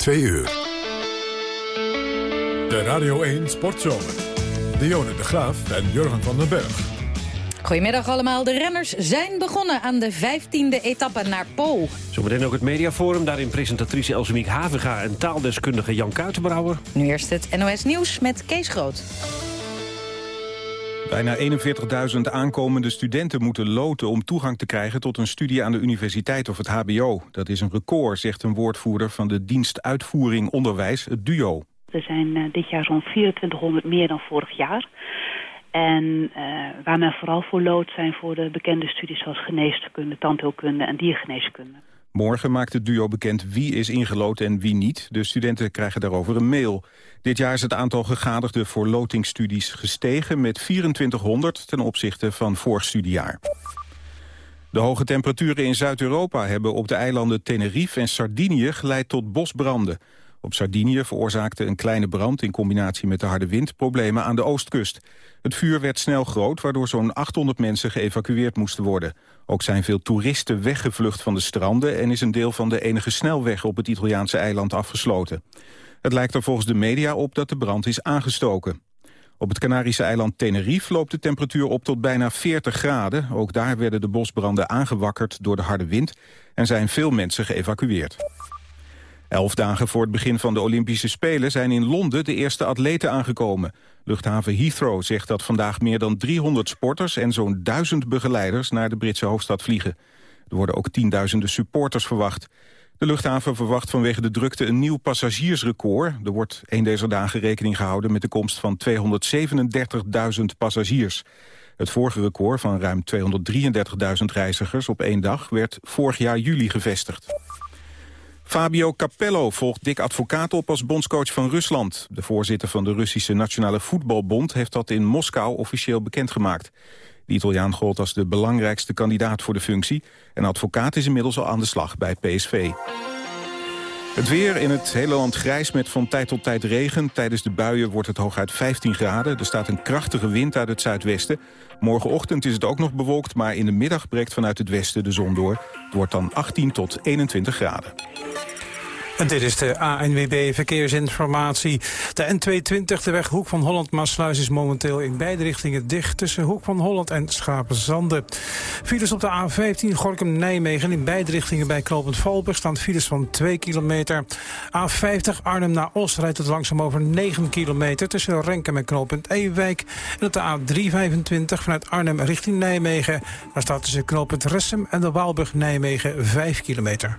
2 uur. De Radio 1 Sportzomer. Dionne de Graaf en Jurgen van den Berg. Goedemiddag allemaal. De renners zijn begonnen aan de 15e etappe naar Po. Zometeen ook het mediaforum. Daarin presentatrice Elsemiek Havenga en taaldeskundige Jan Kuitenbrouwer. Nu eerst het NOS Nieuws met Kees Groot. Bijna 41.000 aankomende studenten moeten loten om toegang te krijgen tot een studie aan de universiteit of het hbo. Dat is een record, zegt een woordvoerder van de dienst Uitvoering Onderwijs, het DUO. Er zijn uh, dit jaar zo'n 2400 meer dan vorig jaar. En uh, waar men vooral voor loodt zijn voor de bekende studies zoals geneeskunde, tandheelkunde en diergeneeskunde. Morgen maakt het duo bekend wie is ingelood en wie niet. De studenten krijgen daarover een mail. Dit jaar is het aantal gegadigden voor lotingstudies gestegen met 2400 ten opzichte van vorig studiejaar. De hoge temperaturen in Zuid-Europa hebben op de eilanden Tenerife en Sardinië geleid tot bosbranden. Op Sardinië veroorzaakte een kleine brand in combinatie met de harde wind problemen aan de oostkust. Het vuur werd snel groot, waardoor zo'n 800 mensen geëvacueerd moesten worden. Ook zijn veel toeristen weggevlucht van de stranden... en is een deel van de enige snelweg op het Italiaanse eiland afgesloten. Het lijkt er volgens de media op dat de brand is aangestoken. Op het Canarische eiland Tenerife loopt de temperatuur op tot bijna 40 graden. Ook daar werden de bosbranden aangewakkerd door de harde wind... en zijn veel mensen geëvacueerd. Elf dagen voor het begin van de Olympische Spelen zijn in Londen de eerste atleten aangekomen. Luchthaven Heathrow zegt dat vandaag meer dan 300 sporters en zo'n 1000 begeleiders naar de Britse hoofdstad vliegen. Er worden ook tienduizenden supporters verwacht. De luchthaven verwacht vanwege de drukte een nieuw passagiersrecord. Er wordt een deze dagen rekening gehouden met de komst van 237.000 passagiers. Het vorige record van ruim 233.000 reizigers op één dag werd vorig jaar juli gevestigd. Fabio Capello volgt Dick Advocaat op als bondscoach van Rusland. De voorzitter van de Russische Nationale Voetbalbond... heeft dat in Moskou officieel bekendgemaakt. De Italiaan gold als de belangrijkste kandidaat voor de functie... en advocaat is inmiddels al aan de slag bij PSV. Het weer in het hele land grijs met van tijd tot tijd regen. Tijdens de buien wordt het hooguit 15 graden. Er staat een krachtige wind uit het zuidwesten. Morgenochtend is het ook nog bewolkt, maar in de middag breekt vanuit het westen de zon door. Het wordt dan 18 tot 21 graden. En dit is de ANWB Verkeersinformatie. De N220, de weg Hoek van Holland-Maasluis, is momenteel in beide richtingen dicht... tussen Hoek van Holland en Schapenzande. Files op de A15 Gorkum-Nijmegen in beide richtingen bij Knopend Valburg... staan files van 2 kilometer. A50 Arnhem naar Os rijdt het langzaam over 9 kilometer... tussen Renkem en Knopend Ewijk. En op de A325 vanuit Arnhem richting Nijmegen... daar staat tussen Knopend Ressem en de Waalburg-Nijmegen 5 kilometer.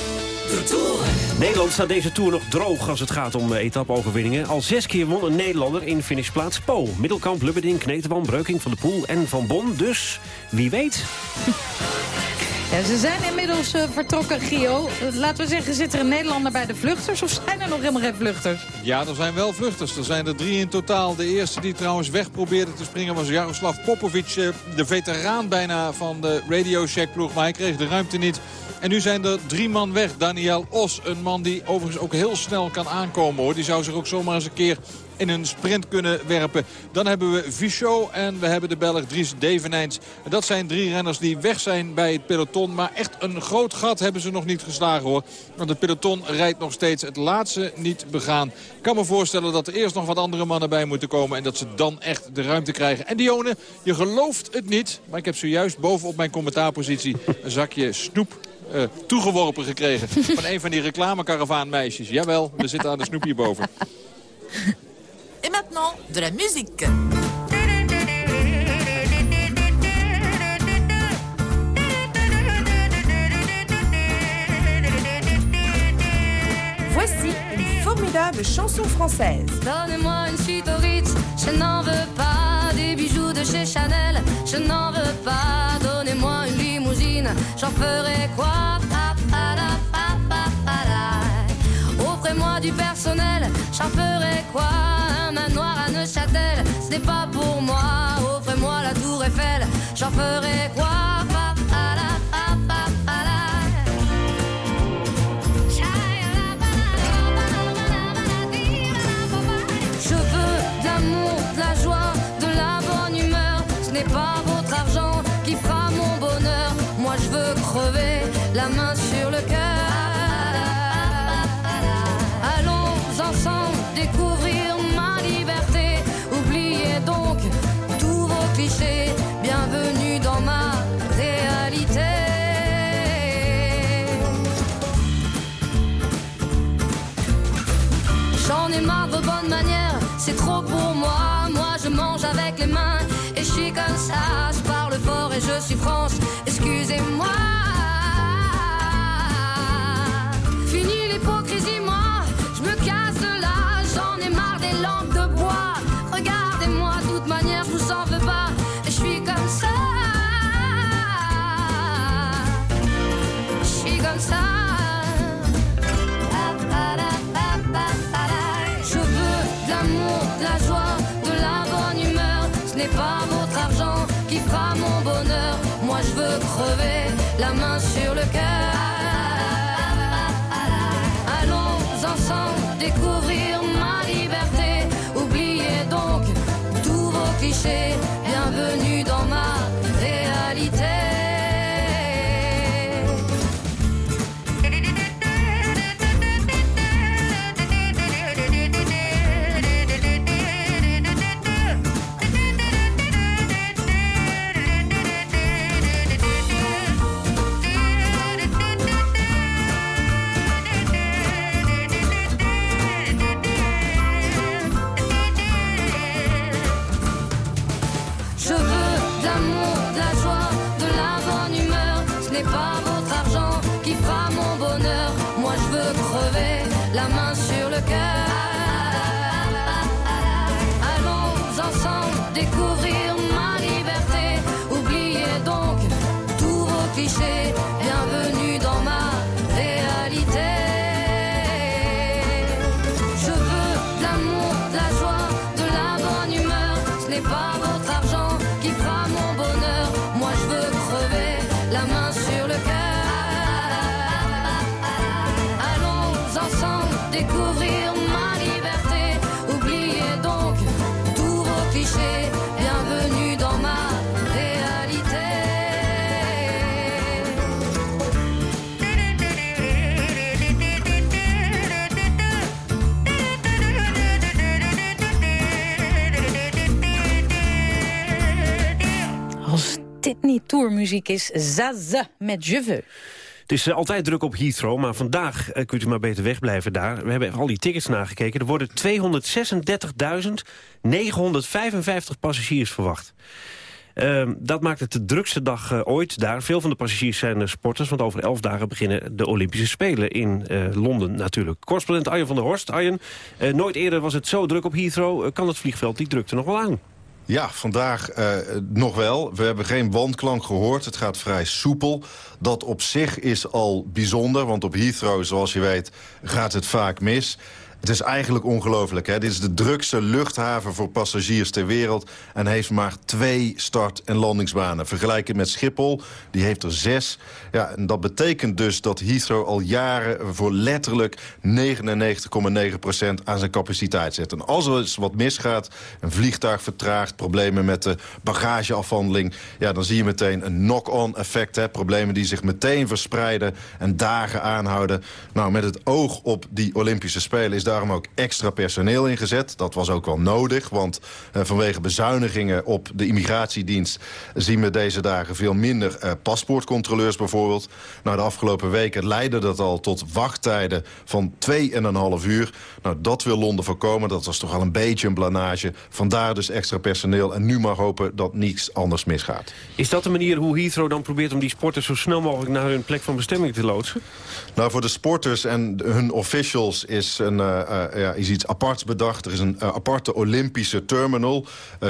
Nederland staat deze Tour nog droog als het gaat om etappe-overwinningen. Al zes keer won een Nederlander in finishplaats Po. Middelkamp, Lubberding, Kneteman, Breuking, Van de Poel en Van Bon. Dus wie weet... Ja, ze zijn inmiddels uh, vertrokken, Gio. Laten we zeggen, zit er een Nederlander bij de vluchters... of zijn er nog helemaal geen vluchters? Ja, er zijn wel vluchters. Er zijn er drie in totaal. De eerste die trouwens weg probeerde te springen was Jaroslav Popovic. Uh, de veteraan bijna van de Radio Shack ploeg. Maar hij kreeg de ruimte niet. En nu zijn er drie man weg. Daniel Os, een man die overigens ook heel snel kan aankomen. hoor. Die zou zich ook zomaar eens een keer in een sprint kunnen werpen. Dan hebben we Vichot en we hebben de Belg Dries Devenijns. Dat zijn drie renners die weg zijn bij het peloton. Maar echt een groot gat hebben ze nog niet geslagen hoor. Want het peloton rijdt nog steeds het laatste niet begaan. Ik kan me voorstellen dat er eerst nog wat andere mannen bij moeten komen. En dat ze dan echt de ruimte krijgen. En Dione, je gelooft het niet. Maar ik heb zojuist boven op mijn commentaarpositie een zakje snoep uh, toegeworpen gekregen van een van die reclamekaravaanmeisjes. Jawel, er zit aan de snoepje boven. En maintenant de la muziek. Voici une formidable chanson française. Donnez-moi une suite au Ritz, je n'en veux pas. Des bijoux de chez Chanel, je n'en veux pas. Donnez-moi une j'en ferai quoi? Offrez-moi du personnel, j'en ferai quoi? Un manoir à Neuchâtel, ce n'est pas pour moi. Offrez-moi la tour Eiffel, j'en ferai quoi? Je veux de l'amour, de la joie, de la bonne humeur. Ce n'est pas la main sur le cœur. Allons ensemble découvrir ma liberté. Oubliez donc tous vos clichés. Bienvenue dans ma réalité. J'en ai marre de bonnes manières, c'est trop pour moi. Moi je mange avec les mains et je suis comme ça. Je parle fort et je suis France, de l'amour, de la joie, de la bonne humeur. Ce n'est pas tourmuziek is, Zaza met Je. Het is eh, altijd druk op Heathrow, maar vandaag eh, kunt u maar beter wegblijven daar. We hebben al die tickets nagekeken. Er worden 236.955 passagiers verwacht. Ehm, dat maakt het de drukste dag eh, ooit daar. Veel van de passagiers zijn sporters, want over elf dagen beginnen de Olympische Spelen in Londen natuurlijk. Correspondent Arjen van der Horst. Arjen, nooit eerder was het zo druk op Heathrow. Kan het vliegveld die drukte nog wel aan? Ja, vandaag eh, nog wel. We hebben geen wandklank gehoord. Het gaat vrij soepel. Dat op zich is al bijzonder, want op Heathrow, zoals je weet, gaat het vaak mis. Het is eigenlijk ongelooflijk. Dit is de drukste luchthaven voor passagiers ter wereld... en heeft maar twee start- en landingsbanen. Vergelijk het met Schiphol, die heeft er zes. Ja, en dat betekent dus dat Heathrow al jaren... voor letterlijk 99,9% aan zijn capaciteit zet. En als er eens wat misgaat, een vliegtuig vertraagt... problemen met de bagageafhandeling... Ja, dan zie je meteen een knock-on effect. Problemen die zich meteen verspreiden en dagen aanhouden. Nou, met het oog op die Olympische Spelen... is daarom ook extra personeel ingezet. Dat was ook wel nodig, want eh, vanwege bezuinigingen op de immigratiedienst... zien we deze dagen veel minder eh, paspoortcontroleurs bijvoorbeeld. Nou, de afgelopen weken leidde dat al tot wachttijden van 2,5 uur. Nou, dat wil Londen voorkomen. Dat was toch al een beetje een blanage. Vandaar dus extra personeel. En nu maar hopen dat niets anders misgaat. Is dat de manier hoe Heathrow dan probeert om die sporters... zo snel mogelijk naar hun plek van bestemming te loodsen? Nou, voor de sporters en hun officials is een, eh, ja, is iets aparts bedacht. Er is een aparte Olympische terminal.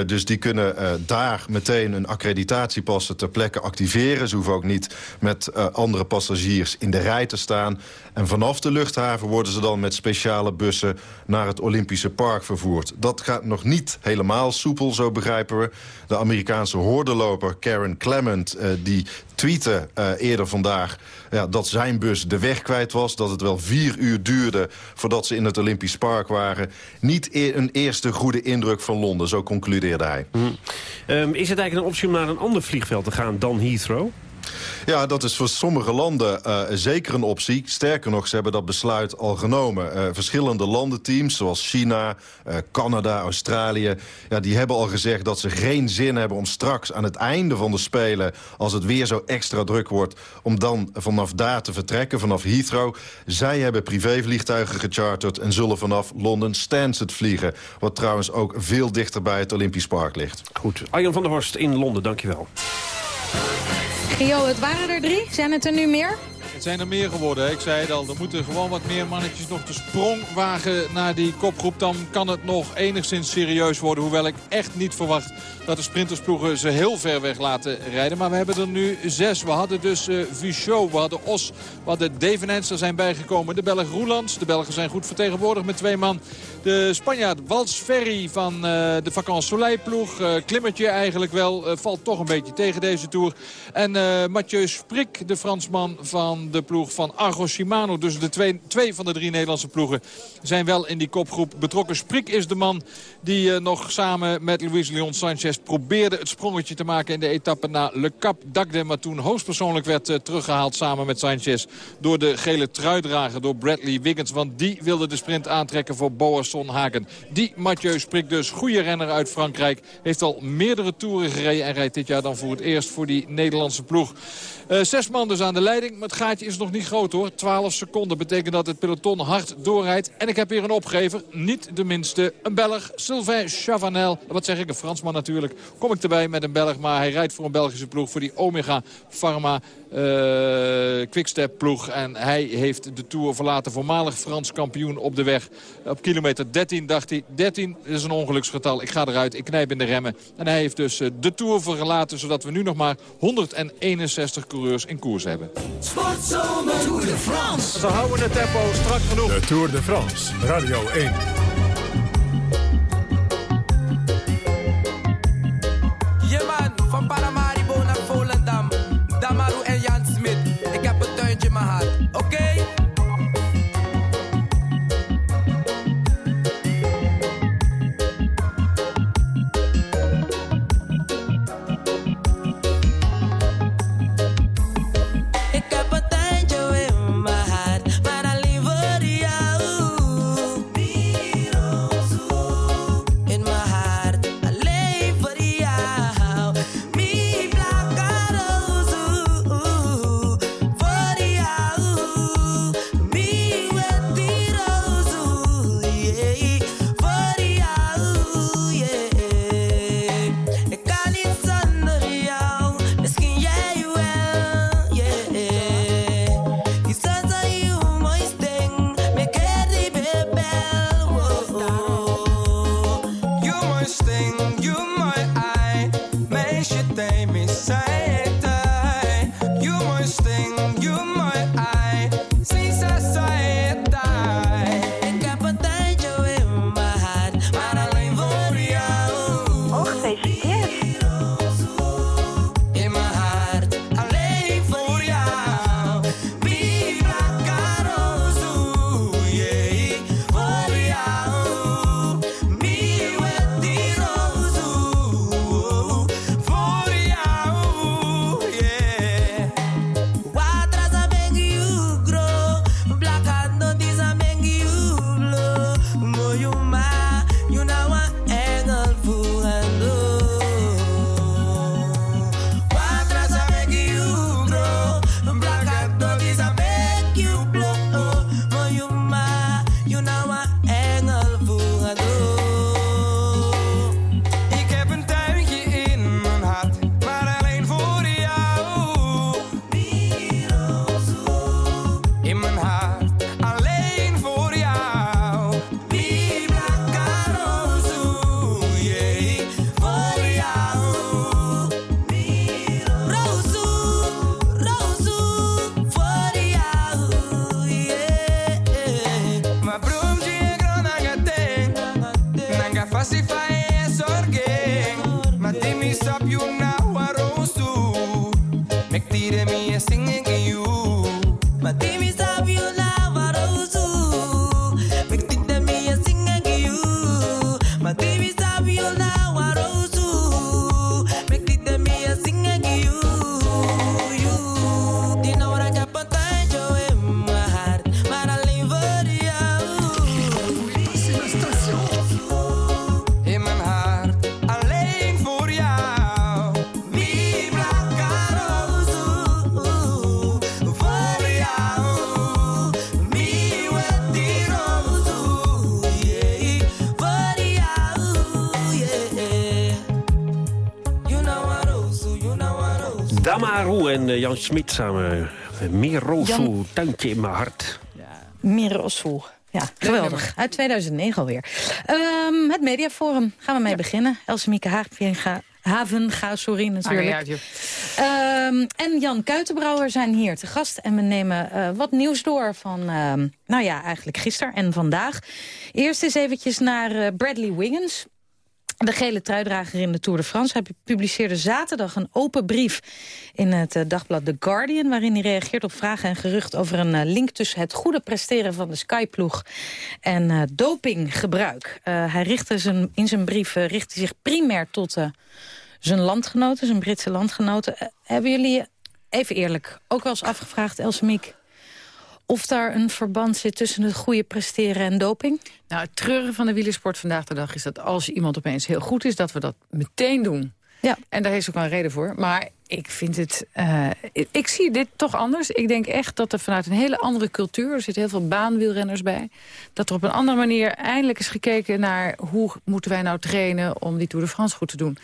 dus die kunnen daar meteen een accreditatiepassen ter plekke activeren. Ze hoeven ook niet met andere passagiers in de rij te staan. En vanaf de luchthaven worden ze dan met speciale bussen... naar het Olympische Park vervoerd. Dat gaat nog niet helemaal soepel, zo begrijpen we. De Amerikaanse hoordeloper Karen Clement... die tweette eerder vandaag ja, dat zijn bus de weg kwijt was. Dat het wel vier uur duurde voordat ze in het Olympisch Park waren. Niet e- een eerste goede indruk van Londen, zo concludeerde hij. Hm. Ehm, is het eigenlijk een optie om naar een ander vliegveld te gaan dan Heathrow? Ja, dat is voor sommige landen uh, zeker een optie. Sterker nog, ze hebben dat besluit al genomen. Uh, verschillende landenteams, zoals China, uh, Canada, Australië... Ja, die hebben al gezegd dat ze geen zin hebben om straks aan het einde van de Spelen... als het weer zo extra druk wordt, om dan vanaf daar te vertrekken, vanaf Heathrow. Zij hebben privévliegtuigen gecharterd en zullen vanaf Londen Stansted vliegen. Wat trouwens ook veel dichter bij het Olympisch Park ligt. Goed, Arjan van der Horst in Londen, dankjewel. Gio, het waren er drie. Zijn het er nu meer? Zijn er meer geworden. Ik zei het al, er moeten gewoon wat meer mannetjes nog de sprong wagen naar die kopgroep. Dan kan het nog enigszins serieus worden. Hoewel ik echt niet verwacht dat de sprintersploegen ze heel ver weg laten rijden. Maar we hebben er nu zes. We hadden dus uh, Vuchot, we hadden Os, we hadden Devenens. Er zijn bijgekomen de Belg Roelands. De Belgen zijn goed vertegenwoordigd met twee man. De Spanjaard Wals Ferry van uh, de Vacances Soleil ploeg. Uh, klimmertje eigenlijk wel. valt toch een beetje tegen deze Tour. En Mathieu Sprik, de Fransman van de ploeg van Argo Shimano. Dus de twee, twee van de drie Nederlandse ploegen zijn wel in die kopgroep betrokken. Sprik is de man die nog samen met Luis Leon Sanchez probeerde het sprongetje te maken in de etappe naar Le Cap d'Agde. Maar toen hoogstpersoonlijk werd uh, teruggehaald samen met Sanchez door de gele truidrager, door Bradley Wiggins. Want die wilde de sprint aantrekken voor Boasson Hagen. Die Mathieu Sprik dus, goede renner uit Frankrijk. Heeft al meerdere toeren gereden en rijdt dit jaar dan voor het eerst voor die Nederlandse ploeg. Uh, zes man dus aan de leiding, maar het gaatje is nog niet groot hoor. 12 seconden betekent dat het peloton hard doorrijdt. En ik heb hier een opgever, niet de minste, een Belg, Sylvain Chavanel. Wat zeg ik, een Fransman natuurlijk. Kom ik erbij met een Belg, maar hij rijdt voor een Belgische ploeg, voor die Omega Pharma Quickstep ploeg. En hij heeft de Tour verlaten. Voormalig Frans kampioen op de weg. Op kilometer 13 dacht hij, 13 is een ongeluksgetal. Ik ga eruit, ik knijp in de remmen. En hij heeft dus uh, de Tour verlaten. Zodat we nu nog maar 161 coureurs in koers hebben. Sportzomer Tour de France. Ze houden het tempo strak genoeg. De Tour de France, Radio 1. Smit samen. Mirosu, Jan- tuintje in mijn hart. Mirosu. Ja, geweldig. Uit 2009 alweer. Ehm, het Mediaforum. Gaan we mee beginnen. Elsemieke Havenga, Havenga, sorry natuurlijk. Maakt niet Ehm, en Jan Kuitenbrouwer zijn hier te gast. En we nemen eh, wat nieuws door van, ehm, nou ja, eigenlijk gisteren en vandaag. Eerst eens eventjes naar eh, Bradley Wiggins. De gele truidrager in de Tour de France. Hij publiceerde zaterdag een open brief in het eh, dagblad The Guardian... waarin hij reageert op vragen en gerucht over een eh, link... tussen het goede presteren van de Skyploeg en eh, dopinggebruik. Hij richtte zijn, in zijn brief richtte zich primair tot zijn landgenoten, zijn Britse landgenoten. Hebben jullie, even eerlijk, ook wel eens afgevraagd, Elsemiek... of daar een verband zit tussen het goede presteren en doping? Nou, het treuren van de wielersport vandaag de dag is dat als iemand opeens heel goed is, dat we dat meteen doen. Ja. En daar is ook wel een reden voor. Maar ik vind het... eh, ik, zie dit toch anders. Ik denk echt dat er vanuit een hele andere cultuur... er zitten heel veel baanwielrenners bij... dat er op een andere manier eindelijk is gekeken naar... hoe moeten wij nou trainen om die Tour de France goed te doen.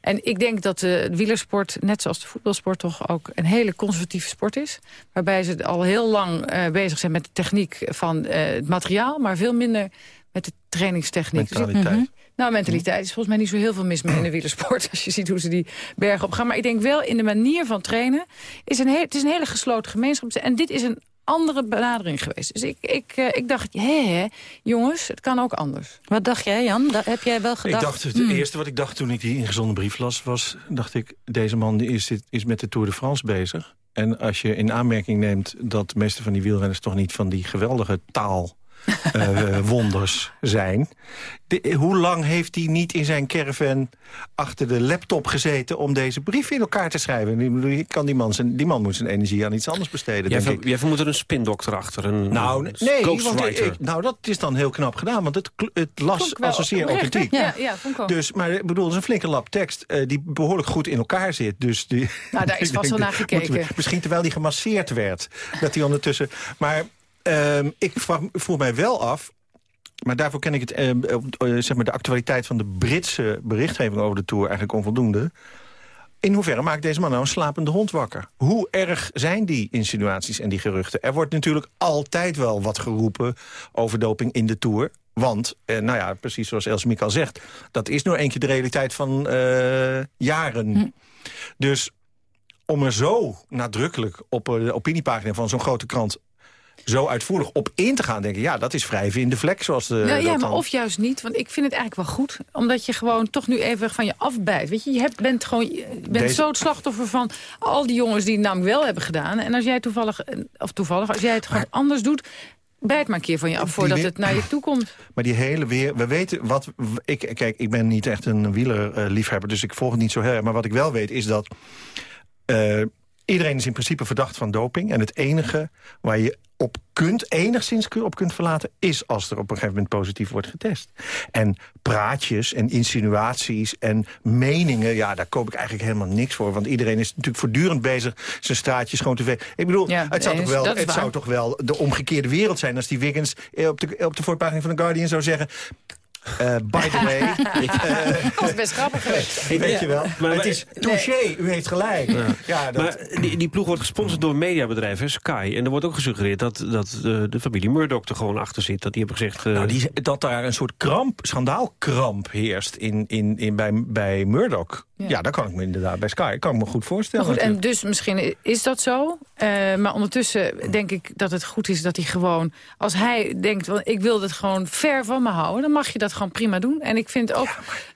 En ik denk dat de wielersport, net zoals de voetbalsport... toch ook een hele conservatieve sport is. Waarbij ze al heel lang eh, bezig zijn met de techniek van eh, het materiaal... maar veel minder met de trainingstechniek. Dus ik- Mentaliteit. Mhm. Nou, mentaliteit is volgens mij niet zo heel veel mis mee in de wielersport... als je ziet hoe ze die bergen opgaan. Maar ik denk wel, in de manier van trainen... Is een heel, het is een hele gesloten gemeenschap. En dit is een andere benadering geweest. Dus ik, ik, eh, ik dacht, hé, hé, jongens, het kan ook anders. Wat dacht jij, Jan? Dat heb jij wel gedacht? Ik dacht, het hmm, eerste wat ik dacht toen ik die ingezonden brief las... was, dacht ik, deze man die is, is met de Tour de France bezig. En als je in aanmerking neemt dat de meeste van die wielrenners... toch niet van die geweldige taal... eh, wonders zijn. De- hoe lang heeft hij niet in zijn caravan achter de laptop gezeten... om deze brief in elkaar te schrijven? Ik bedoel, ik kan die, man zijn, die man moet zijn energie aan iets anders besteden, Jij, denk ver- ik. jij vermoedt er een spindokter achter, een, Nou, een nee, want ik- nou, dat is dan heel knap gedaan. Want het, het las als een zeer authentiek. Ja, ja, ook. Dus, maar ik bedoel, het is een flinke lap tekst eh, die behoorlijk goed in elkaar zit. Dus die, Nou, daar is vast wel naar we- gekeken. misschien terwijl die gemasseerd werd. dat hij ondertussen... Maar ehm, ik vraag, vroeg mij wel af... Maar daarvoor ken ik het, eh, eh, zeg maar de actualiteit van de Britse berichtgeving over de Tour eigenlijk onvoldoende. In hoeverre maakt deze man nou een slapende hond wakker? Hoe erg zijn die insinuaties en die geruchten? Er wordt natuurlijk altijd wel wat geroepen over doping in de Tour. Want, eh, nou ja, precies zoals Elsemiek al zegt... dat is nou eentje de realiteit van eh, jaren. Dus om er zo nadrukkelijk op eh, de opiniepagina van zo'n grote krant... zo uitvoerig op in te gaan, denk ik... ja, dat is wrijven in de vlek, zoals de... Nou, ja, maar dan- of juist niet. Want ik vind het eigenlijk wel goed. Omdat je gewoon toch nu even van je afbijt. Weet je, je hebt, bent gewoon je bent Deze- zo het slachtoffer van al die jongens die het namelijk wel hebben gedaan. En als jij toevallig, eh, of toevallig, als jij het gewoon anders doet... bijt maar een keer van je af voordat het naar je toe komt. Maar die hele weer, we weten wat. Ik, kijk, ik ben niet echt een wielerliefhebber, dus ik volg het niet zo heel erg. Maar wat ik wel weet is dat. eh, iedereen is in principe verdacht van doping. En het enige waar je op kunt, enigszins op kunt verlaten... is als er op een gegeven moment positief wordt getest. En praatjes en insinuaties en meningen... ja, daar koop ik eigenlijk helemaal niks voor. Want iedereen is natuurlijk voortdurend bezig zijn straatjes schoon te vegen. Ik bedoel, Ja, het, zou toch wel, het zou toch wel de omgekeerde wereld zijn... als die Wiggins eh, op de, op de voorpagina van The Guardian zou zeggen... eh, by the way, eh, Dat is best grappig geweest. weet je wel, Maar- het is touché, u heeft gelijk. Ja. dat, Maar die, die ploeg wordt gesponsord door een mediabedrijf, hè, Sky. En er wordt ook gesuggereerd dat, dat eh, de familie Murdoch er gewoon achter zit. Dat die hebben gezegd... nou, die, dat daar een soort kramp, schandaalkramp heerst in, in, in, bij, bij Murdoch. Ja. Ja. dat kan ik me inderdaad bij Sky kan ik me goed voorstellen. Maar goed, en dus misschien is dat zo. Eh, maar ondertussen denk ik dat het goed is dat hij gewoon... als hij denkt, want ik wil het gewoon ver van me houden... dan mag je dat gewoon prima doen. En ik vind ook...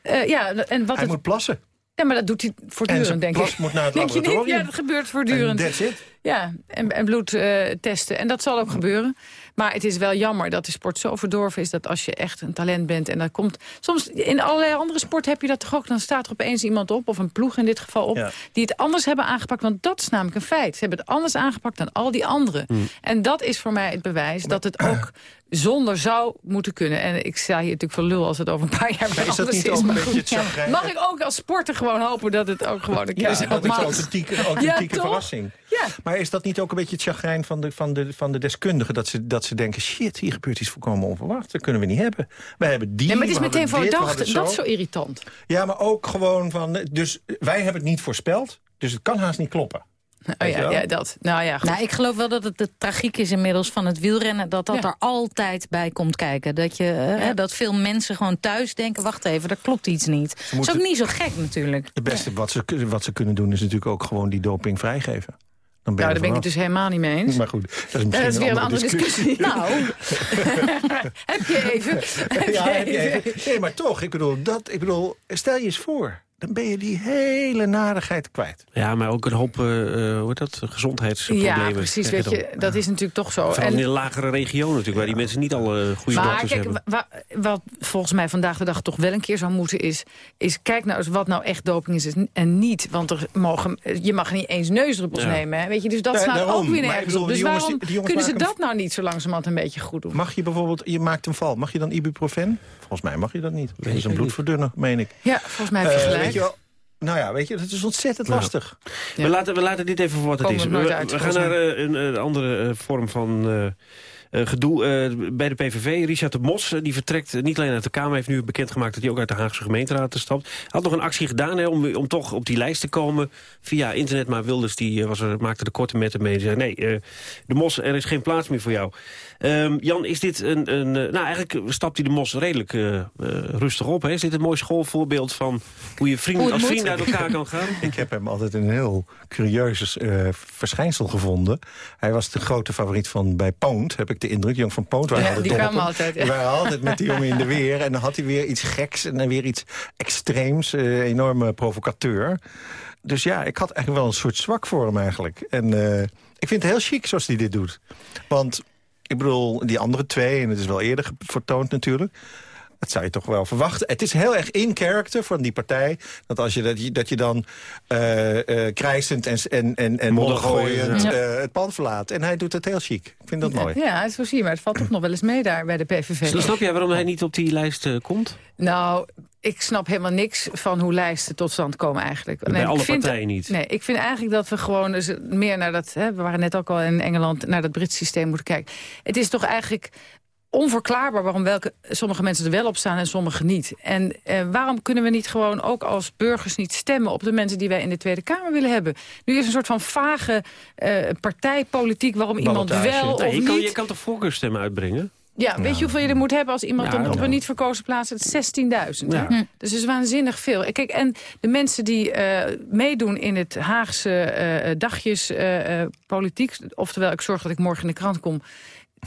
Ja, ja en wat Hij het, moet plassen. Ja, maar dat doet hij En voortdurend, denk ik. plas moet naar het Denk je niet? Ja, dat gebeurt voortdurend. En that's it. Ja, en, en bloed eh, testen. En dat zal ook gebeuren. Maar het is wel jammer dat de sport zo verdorven is... dat als je echt een talent bent en dat komt... Soms in allerlei andere sporten heb je dat toch ook... dan staat er opeens iemand op, of een ploeg in dit geval op... Ja. die het anders hebben aangepakt. Want dat is namelijk een feit. Ze hebben het anders aangepakt dan al die anderen. En dat is voor mij het bewijs dat het ook zonder zou moeten kunnen. En ik sta hier natuurlijk voor lul als het over een paar jaar is dat niet ook een beetje goed, het chagrijn? Mag ik ook als sporter gewoon hopen dat het ook gewoon een keer Ja, zo dat is een authentieke, authentieke Ja, verrassing. Ja. Maar is dat niet ook een beetje het chagrijn van de, van de, van de deskundigen? Dat ze, dat ze denken, shit, hier gebeurt iets volkomen onverwachts. Dat kunnen we niet hebben. Wij hebben die, Nee, maar het is meteen verdacht. hadden Dat is zo irritant. Ja, maar ook gewoon van... Dus wij hebben het niet voorspeld, dus het kan haast niet kloppen. Oh ja, ja, dat. Nou ja, goed. Nou, ik geloof wel dat het de tragiek is inmiddels van het wielrennen... dat dat Ja. er altijd bij komt kijken. Dat, je, eh, hè, dat veel mensen gewoon thuis denken... wacht even, er klopt iets niet. Dat is ook niet zo gek natuurlijk. Het beste wat, ze, wat ze kunnen doen is natuurlijk ook gewoon die doping vrijgeven. Dan ben Ja, je daar ben ik het dus helemaal niet mee eens. Maar goed, dat is misschien Dat is weer een andere discussie. Nou, heb je even. Heb ja, je heb je even. Nee, maar toch, ik bedoel, dat, ik bedoel, stel je eens voor. Dan ben je die hele narigheid kwijt. Ja, maar ook een hoop, eh, eh, hoe heet dat, gezondheidsproblemen. Ja, precies. Weet je, dat is natuurlijk toch zo. Vooral En- in de lagere regionen natuurlijk, waar die mensen niet alle goede maar dokters kijk, hebben. wa- wat volgens mij vandaag de dag toch wel een keer zou moeten is... is kijk nou eens wat nou echt doping is en niet. Want er mogen, je mag niet eens neusdruppels Ja. nemen. Hè? Weet je, dus dat slaat daarom. ook weer Maar nergens op. Dus jongens waarom die- die jongens kunnen ze dat nou niet zo langzamerhand een beetje goed doen? Mag je bijvoorbeeld, je maakt een val, mag je dan ibuprofen? Volgens mij mag je dat niet. Dat is een bloedverdunner, meen ik. Ja, volgens mij heb je Eh, gelijk. weet je wel, nou ja, weet je, dat is ontzettend Ja. lastig. We, laten, we laten dit even voor wat het is. we nooit We, uit, we gaan naar eh, een, een andere eh, vorm van gedoe eh, bij de PVV. Richard de Mos eh, die vertrekt eh, niet alleen uit de Kamer... heeft nu bekendgemaakt dat hij ook uit de Haagse gemeenteraad stapt. Hij had nog een actie gedaan hè, om, om toch op die lijst te komen via internet. Maar Wilders die, eh, was er, maakte de korte metten mee. Die zei, nee, eh, de Mos, er is geen plaats meer voor jou. Ehm, Jan, is dit een... een eh, nou, eigenlijk stapt hij de Mos redelijk eh, eh, rustig op. Hè? Is dit een mooi schoolvoorbeeld van hoe je vrienden, als vrienden uit elkaar kan gaan? Ik heb hem altijd een heel curieus eh, verschijnsel gevonden. Hij was de grote favoriet van bij Poont, heb ik de indruk. Jong van Poont waren Ja, altijd die kwamen altijd, ja. Waren altijd met die jongen in de weer. En dan had hij weer iets geks en dan weer iets extreems. eh, enorme provocateur. Dus ja, ik had eigenlijk wel een soort zwak voor hem eigenlijk. En eh, ik vind het heel chic zoals hij dit doet. Want ik bedoel, die andere twee, en het is wel eerder vertoond natuurlijk... Dat zou je toch wel verwachten. Het is heel erg in character van die partij. Dat, als je, dat, je, dat je dan eh eh krijsend en, en, en, en Modder moddergooiend ja. eh, het pand verlaat. En hij doet het heel chic. Ik vind dat mooi. Ja, zo zie je. Maar het valt toch nog wel eens mee daar bij de PVV. Dan snap jij waarom hij niet op die lijst komt? Nou, ik snap helemaal niks van hoe lijsten tot stand komen eigenlijk. Bij alle ik vind, partijen niet. Nee, ik vind eigenlijk dat we gewoon dus meer naar dat... Hè, we waren net ook al in Engeland naar dat Brits systeem moeten kijken. Het is toch eigenlijk onverklaarbaar waarom welke, sommige mensen er wel op staan en sommige niet. En eh, waarom kunnen we niet gewoon ook als burgers niet stemmen... op de mensen die wij in de Tweede Kamer willen hebben? Nu is een soort van vage eh, partijpolitiek waarom iemand wel Nee, of je, kan, niet... je kan toch uitbrengen? Ja, weet je hoeveel je er moet hebben als iemand Ja, op ja. een niet verkozen plaats zit? 16.000. hè? Ja. Dus dat is waanzinnig veel. En Kijk, en de mensen die eh, meedoen in het Haagse eh dagjes eh, eh, politiek... oftewel, ik zorg dat ik morgen in de krant kom...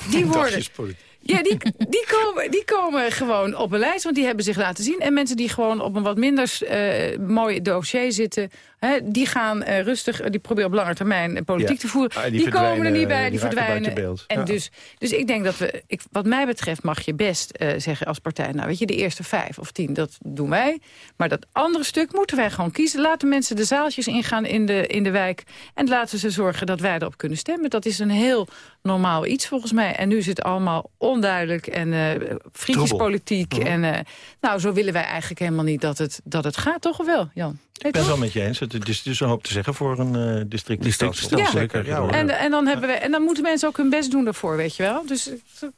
Die worden, Dagjespolitiek. Ja, die, die, komen, die komen gewoon op een lijst, want die hebben zich laten zien. En mensen die gewoon op een wat minder eh, mooi dossier zitten... Hè, die gaan eh, rustig, die proberen op lange termijn eh, politiek Ja. te voeren. Ah, die die komen er niet bij, die verdwijnen. beeld. En Ja. dus, dus ik denk dat we, ik, wat mij betreft mag je best eh, zeggen als partij... nou weet je, de eerste vijf of tien, dat doen wij. Maar dat andere stuk moeten wij gewoon kiezen. Laten mensen de zaaltjes ingaan in de, in de wijk... en laten ze zorgen dat wij erop kunnen stemmen. Dat is een heel normaal iets volgens mij. En nu is het allemaal onduidelijk en eh vriendjespolitiek. En eh, nou, zo willen wij eigenlijk helemaal niet dat het, dat het gaat, toch of wel, Jan? Ik ben het wel met je eens. Het is dus een hoop te zeggen voor een eh district. Districtstelsel, zeker. Ja. En, en, dan hebben we, en dan moeten mensen ook hun best doen daarvoor, weet je wel. Dus eh,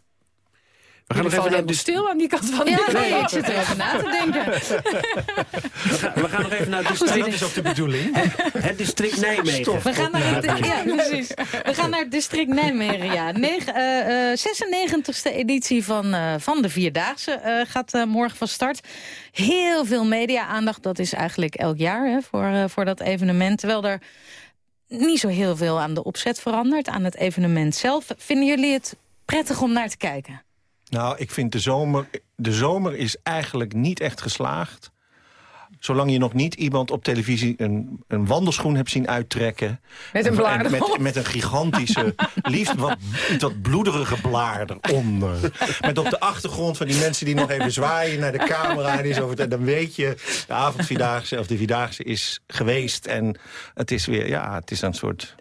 We gaan nog even naar de stil aan die kant van de Ja, nee, ik zit er even na te denken. We gaan, nog even naar het Dat district, is ook de bedoeling. het district Nijmegen. We gaan, naar het, ja, precies. We gaan naar het district Nijmegen. Ja. Negen- eh, eh, 96e editie van, eh, van de Vierdaagse eh, gaat morgen van start. Heel veel media-aandacht. Dat is eigenlijk elk jaar hè, voor, eh, voor dat evenement. Terwijl er niet zo heel veel aan de opzet verandert. Aan het evenement zelf. Vinden jullie het prettig om naar te kijken? Nou, ik vind de zomer... De zomer is eigenlijk niet echt geslaagd. Zolang je nog niet iemand op televisie een, een wandelschoen hebt zien uittrekken. Met een En- blaar met, met een gigantische, liefst wat, bloederige blaar eronder. Met op de achtergrond van die mensen die nog even zwaaien naar de camera. En, zo, en dan weet je, de avondvierdaagse of de vierdaagse is geweest. En het is weer, ja, het is een soort...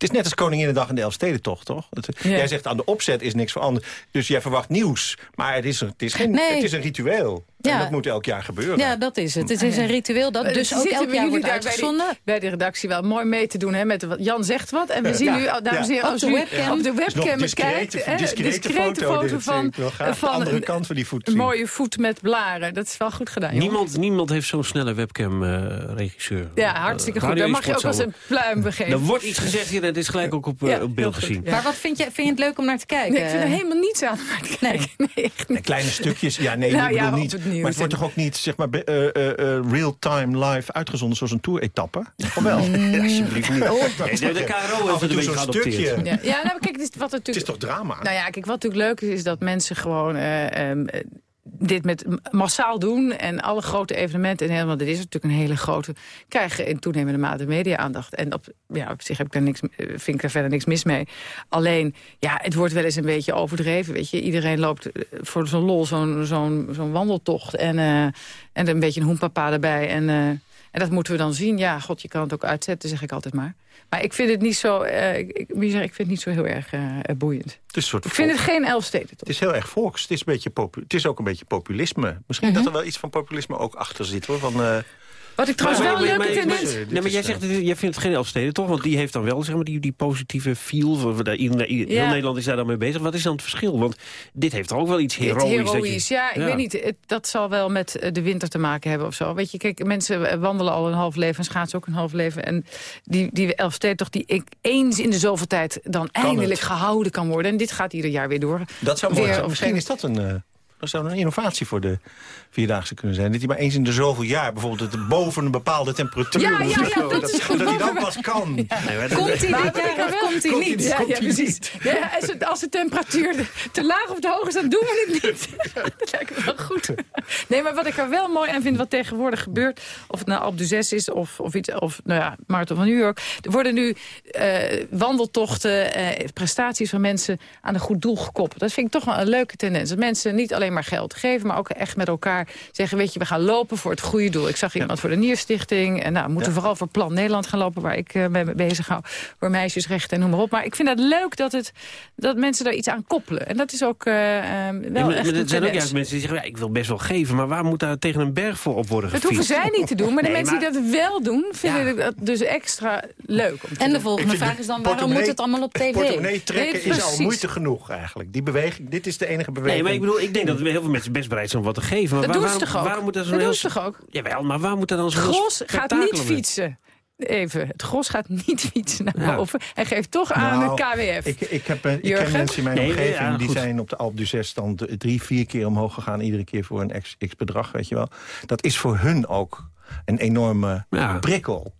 Het is net als Koninginnedag en de Elfstedentocht, toch? Ja. Jij zegt aan de opzet is niks veranderd. Dus jij verwacht nieuws. Maar het is, het is, geen, Nee. het is een ritueel. Ja. En dat moet elk jaar gebeuren. Ja, dat is het. Het is een ritueel dat Eh, dus ook zitten elk we jaar jullie wordt daar bij de redactie wel mooi mee te doen. Hè, met wat Jan zegt wat. En we zien Ja. nu, dames en heren, Op als u webcam. op de webcam discrete- kijkt. hè, discrete foto van, graag de van andere een- kant van die voet een zien. mooie voet met blaren. Dat is wel goed gedaan. Niemand, niemand heeft zo'n snelle webcam-regisseur. Ja, hartstikke Eh, goed. Daar mag je ook als een pluim begeven. Er wordt iets gezegd en het is gelijk ook op, eh, Ja, op beeld gezien. Maar wat vind je, vind je het leuk om naar te kijken? Nee, ik vind er helemaal niets aan om naar te kijken. Nee, kleine stukjes, ja nee, Nou ik bedoel ja, op niet. Nieuws maar het wordt toch ook niet zeg maar, eh, eh, eh, real-time live uitgezonden zoals een tour-etappe? Of wel? Mm. Alsjeblieft niet. Oh, Nee, de- KRO toe een beetje geadopteerd. stukje. Ja, ja nou, kijk, het is, wat natuurlijk, Het is toch drama? Nou ja, kijk, wat natuurlijk leuk is, is dat mensen gewoon eh, ehm, eh, dit met massaal doen. En alle grote evenementen, en helemaal, dit is natuurlijk een hele grote, krijgen in toenemende mate media-aandacht. En op, ja, op zich heb ik daar niks, eh, vind ik daar verder niks mis mee. Alleen, ja, het wordt wel eens een beetje overdreven, weet je. Iedereen loopt eh, voor zo'n lol, zo'n zo'n wandeltocht. En, eh, en een beetje een hoenpapa erbij. En, en dat moeten we dan zien. Ja, god, je kan het ook uitzetten, zeg ik altijd maar. Maar ik vind het niet zo, eh, ik, ik, ik vind het niet zo heel erg eh, eh, boeiend. Het is, een soort Ik vind het geen Elfsteden. Het is heel erg volks. Het is, een beetje het is ook een beetje populisme. Misschien Mhm. dat er wel iets van populisme ook achter zit. hoor. Van, Wat ik trouwens wel een leuke maar- tendens... Nee, maar jij eh, zegt, is- jij vindt het geen Elfsteden, toch? Want die heeft dan wel zeg maar, die, die positieve feel. Van, ieder- Ja. Heel Nederland is daar dan mee bezig. Wat is dan het verschil? Want dit heeft toch ook wel iets heroïs. dat je- heroïs, ja, ik weet niet. Het, dat zal wel met eh, de winter te maken hebben of zo. Weet je, kijk, mensen eh, wandelen al een half leven en schaatsen ook een half leven. En die, die Elfsteden toch, die ik eens in de zoveel tijd dan eindelijk het. gehouden kan worden. En dit gaat ieder jaar weer door. dat zou mooi zijn. Misschien is dat een... eh, dat zou een innovatie voor de Vierdaagse kunnen zijn. Dat hij maar eens in de zoveel jaar bijvoorbeeld het boven een bepaalde temperatuur... Ja, ja, ja, of zo, dat is goed. Dat hij dan pas kan. Dat- Komt hij dit jaar of komt hij niet? Ja, precies. Ja, als, het, als de temperatuur te laag of te hoog is, dan doen we het niet. dat lijkt me wel goed. Nee, maar wat ik er wel mooi aan vind, wat tegenwoordig gebeurt... of het nou Alpe d'Huez is of, of, iets, of nou ja, Marathon van New York... er worden nu eh, wandeltochten, eh, prestaties van mensen... aan een goed doel gekoppeld. Dat vind ik toch wel een leuke tendens. Dat mensen niet alleen maar geld geven, maar ook echt met elkaar zeggen... weet je, we gaan lopen voor het goede doel. Ik zag iemand voor de Nierstichting. En nou, we moeten Ja. vooral voor Plan Nederland gaan lopen... waar ik eh, mee bezig hou, voor meisjesrechten en noem maar op. Maar ik vind het leuk dat, het, dat mensen daar iets aan koppelen. En dat is ook eh, eh, wel Nee, maar- echt er zijn ook juist mensen die zeggen... Ja, ik wil best wel geven, maar waar moet daar tegen een berg voor op worden Dat gefietst? hoeven zij niet te doen, maar de Nee, mensen maar- die dat wel doen... vinden dat dus extra leuk. Om te En de doen. volgende Ik vraag is dan, waarom moet het allemaal op tv? Portemonnee trekken Nee, is al moeite genoeg eigenlijk. Die beweging, dit is de enige beweging. Nee, maar ik bedoel, ik denk dat heel veel mensen best bereid zijn om wat te geven. Maar Dat waar- doen ze waarom, toch ook? Waarom moet Dat heel... doen ze toch ook? Jawel, maar waar moet er dan zo'n Gros gaat niet fietsen. Even, het Gros gaat niet fietsen naar Ja. boven. En geeft toch aan Nou, de KWF. Ik, ik, heb, eh, ik ken mensen in mijn Nee, omgeving ja, die goed. zijn op de Alpe d'Huez dan drie, vier keer omhoog gegaan. Iedere keer voor een x, x bedrag, weet je wel. Dat is voor hun ook een enorme Ja. prikkel.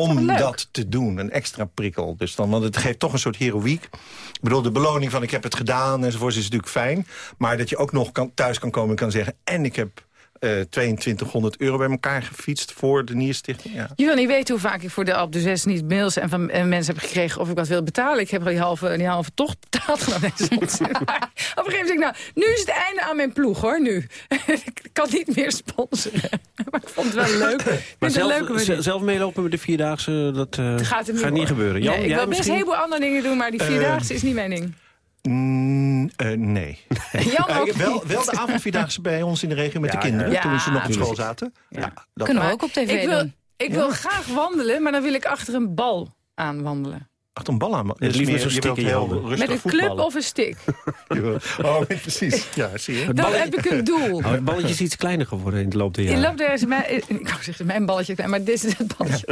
Om Leuk. dat te doen, een extra prikkel. Dus dan, want het geeft toch een soort heroïek. Ik bedoel, de beloning van ik heb het gedaan enzovoort is natuurlijk fijn. Maar dat je ook nog kan, thuis kan komen en kan zeggen... en ik heb eh 2200 euro bij elkaar gefietst voor de Nierstichting. Ja. Je wil niet weten hoe vaak ik voor de Alpe d'Huez niet mails en van en mensen heb gekregen of ik wat wil betalen. Ik heb al die halve, die halve tocht betaald. Nou, nee, op een gegeven moment zeg ik, nou, nu is het einde aan mijn ploeg hoor, nu. ik kan niet meer sponsoren. maar ik vond het wel leuk. Maar zelf, zelf meelopen met de Vierdaagse, dat eh, gaat, het niet, gebeuren. Jan, Nee, ik jij wil best misschien? een heleboel andere dingen doen, maar die Eh, Vierdaagse is niet mijn ding. Mm, eh, nee. Jan Eh, wel, de avondvierdaagse bij ons in de regio met Ja, de kinderen. ja. Toen ze nog op school zaten. Ja. dat Kunnen we ook op tv ik wil, doen. Ik wil graag wandelen, maar dan wil ik achter een bal aanwandelen. Achter een bal aan. Het liefst met zo'n stick in heel Met een voetballen. club of een stick. Oh, precies. Ja, zie je. Dan heb ik een doel. Oh, het balletje is iets kleiner geworden in de loop der Je jaren. loopt er eens mijn, ik wou zeggen mijn balletje, klein, maar dit is het balletje.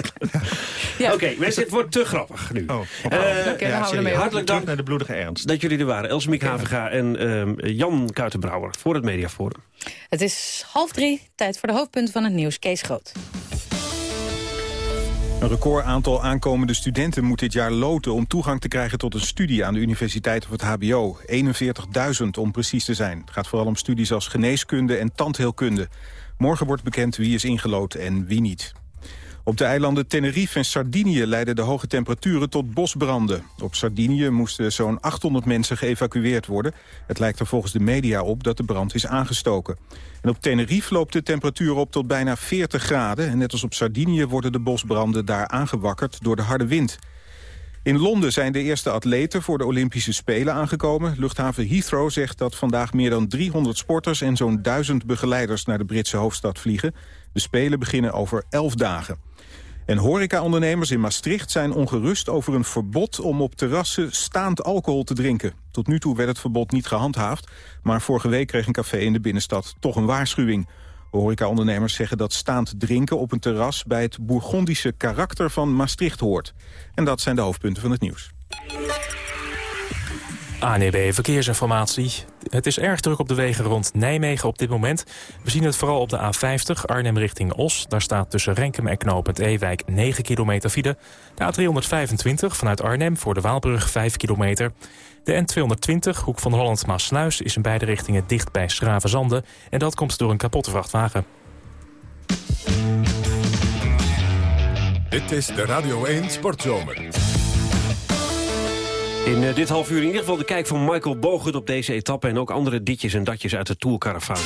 Ja. Oké, mensen, het wordt te grappig nu. Oh, Eh, dan houden we ja, ermee op. hartelijk dank naar de bloedige ernst. dat jullie er waren. Elsemiek Havenga en ehm, Jan Kuitenbrouwer voor het Mediaforum. Het is half drie, tijd voor de hoofdpunten van het nieuws. Kees Groot. Een record aantal aankomende studenten moet dit jaar loten... om toegang te krijgen tot een studie aan de universiteit of het hbo. 41.000 om precies te zijn. Het gaat vooral om studies als geneeskunde en tandheelkunde. Morgen wordt bekend wie is ingelood en wie niet. Op de eilanden Tenerife en Sardinië leidden de hoge temperaturen tot bosbranden. Op Sardinië moesten zo'n 800 mensen geëvacueerd worden. Het lijkt er volgens de media op dat de brand is aangestoken. En op Tenerife loopt de temperatuur op tot bijna 40 graden. En net als op Sardinië worden de bosbranden daar aangewakkerd door de harde wind. In Londen zijn de eerste atleten voor de Olympische Spelen aangekomen. Luchthaven Heathrow zegt dat vandaag meer dan 300 sporters... en zo'n 1000 begeleiders naar de Britse hoofdstad vliegen. De Spelen beginnen over 11 dagen. En horecaondernemers in Maastricht zijn ongerust over een verbod om op terrassen staand alcohol te drinken. Tot nu toe werd het verbod niet gehandhaafd, maar vorige week kreeg een café in de binnenstad toch een waarschuwing. Horecaondernemers zeggen dat staand drinken op een terras bij het Bourgondische karakter van Maastricht hoort. En dat zijn de hoofdpunten van het nieuws. ANEB Verkeersinformatie. Het is erg druk op de wegen rond Nijmegen op dit moment. We zien het vooral op de A50 Arnhem richting Os. Daar staat tussen Renkum en Knopend Ewijk 9 kilometer file. De A325 vanuit Arnhem voor de Waalbrug 5 kilometer. De N220 Hoek van Holland-Maasluis is in beide richtingen dicht bij Schravenzande. En dat komt door een kapotte vrachtwagen. Dit is de Radio 1 Sportzomer. In eh, dit half uur in ieder geval de kijk van Michael Bogert op deze etappe... en ook andere ditjes en datjes uit de Tourcaravaan.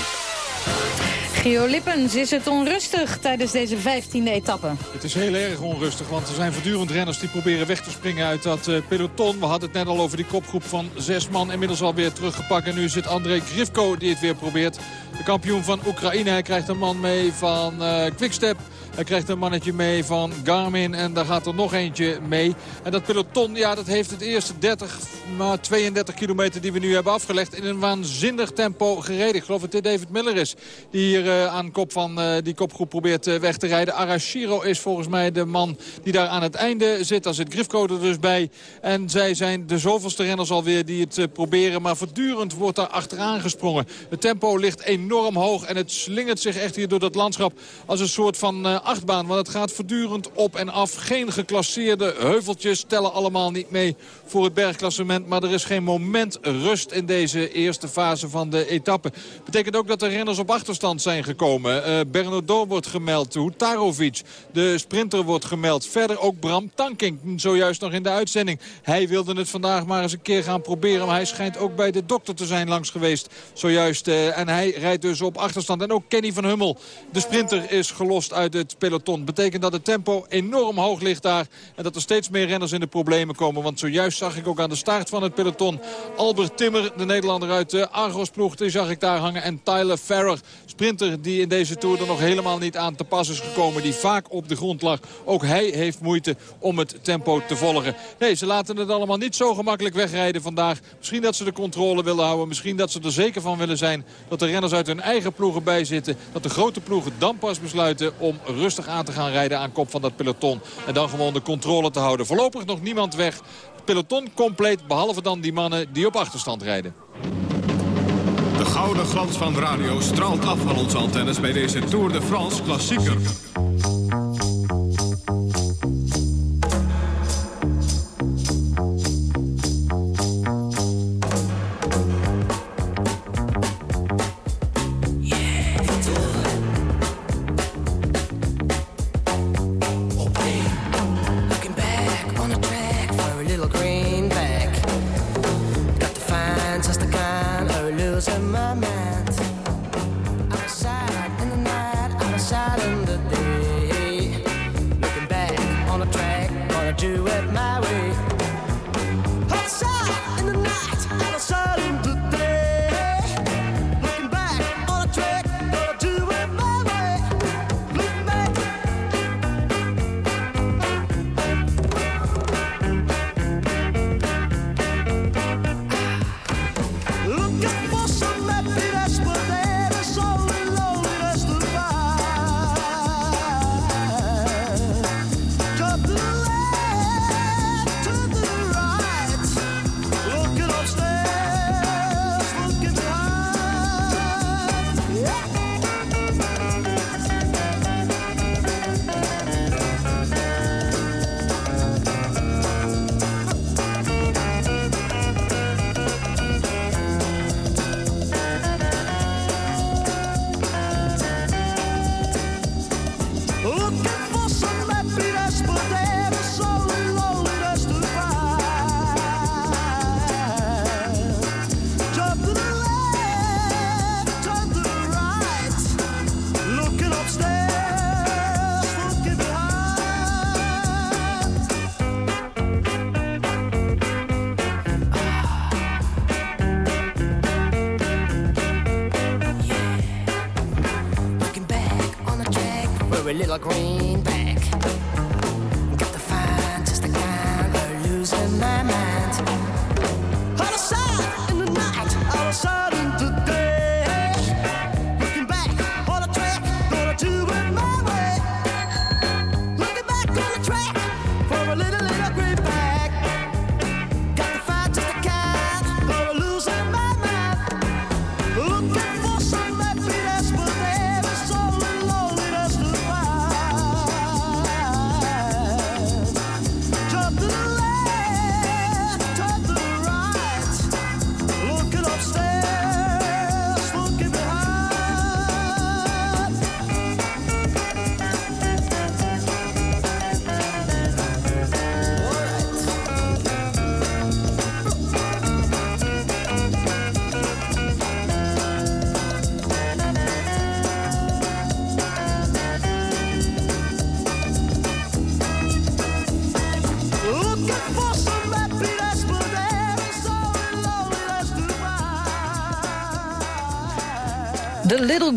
Gio Lippens, is het onrustig tijdens deze 15e etappe? Het is heel erg onrustig, want er zijn voortdurend renners die proberen weg te springen uit dat eh, peloton. We hadden het net al over die kopgroep van zes man, inmiddels alweer teruggepakt. En nu zit André Grifko die het weer probeert. De kampioen van Oekraïne, hij krijgt een man mee van eh Quickstep. Hij krijgt een mannetje mee van Garmin en daar gaat er nog eentje mee. En dat peloton, ja, dat heeft het eerste 30, maar 32 kilometer die we nu hebben afgelegd... in een waanzinnig tempo gereden. Ik geloof dat dit David Miller is die hier eh, aan kop van eh, die kopgroep probeert eh, weg te rijden. Arashiro is volgens mij de man die daar aan het einde zit. Daar zit Grifko er dus bij. En zij zijn de zoveelste renners alweer die het proberen. Maar voortdurend wordt daar achteraan gesprongen. Het tempo ligt enorm hoog en het slingert zich echt hier door dat landschap als een soort van achtbaan. Want het gaat voortdurend op en af. Geen geclasseerde heuveltjes tellen allemaal niet mee voor het bergklassement. Maar er is geen moment rust in deze eerste fase van de etappe. Betekent ook dat de renners op achterstand zijn gekomen. Bernardo wordt gemeld. Hutarovic, de sprinter, wordt gemeld. Verder ook Bram Tankink, zojuist nog in de uitzending. Hij wilde het vandaag maar eens een keer gaan proberen. Maar hij schijnt ook bij de dokter te zijn langs geweest. Zojuist. eh, en hij rijdt dus op achterstand. En ook Kenny van Hummel, de sprinter, is gelost uit het peloton. Betekent dat het tempo enorm hoog ligt daar. En dat er steeds meer renners in de problemen komen. Want zojuist zag ik ook aan de start van het peloton... Albert Timmer, de Nederlander uit de Argos-ploeg, die zag ik daar hangen. En Tyler Farrer, sprinter die in deze Tour er nog helemaal niet aan te pas is gekomen. Die vaak op de grond lag. Ook hij heeft moeite om het tempo te volgen. Nee, ze laten het allemaal niet zo gemakkelijk wegrijden vandaag. Misschien dat ze de controle willen houden. Misschien dat ze er zeker van willen zijn dat de renners uit hun eigen ploegen bij zitten. Dat de grote ploegen dan pas besluiten om rustig aan te gaan rijden aan kop van dat peloton. En dan gewoon de controle te houden. Voorlopig nog niemand weg. Peloton compleet, behalve dan die mannen die op achterstand rijden. De gouden glans van radio straalt af van onze antennes bij deze Tour de France klassieker.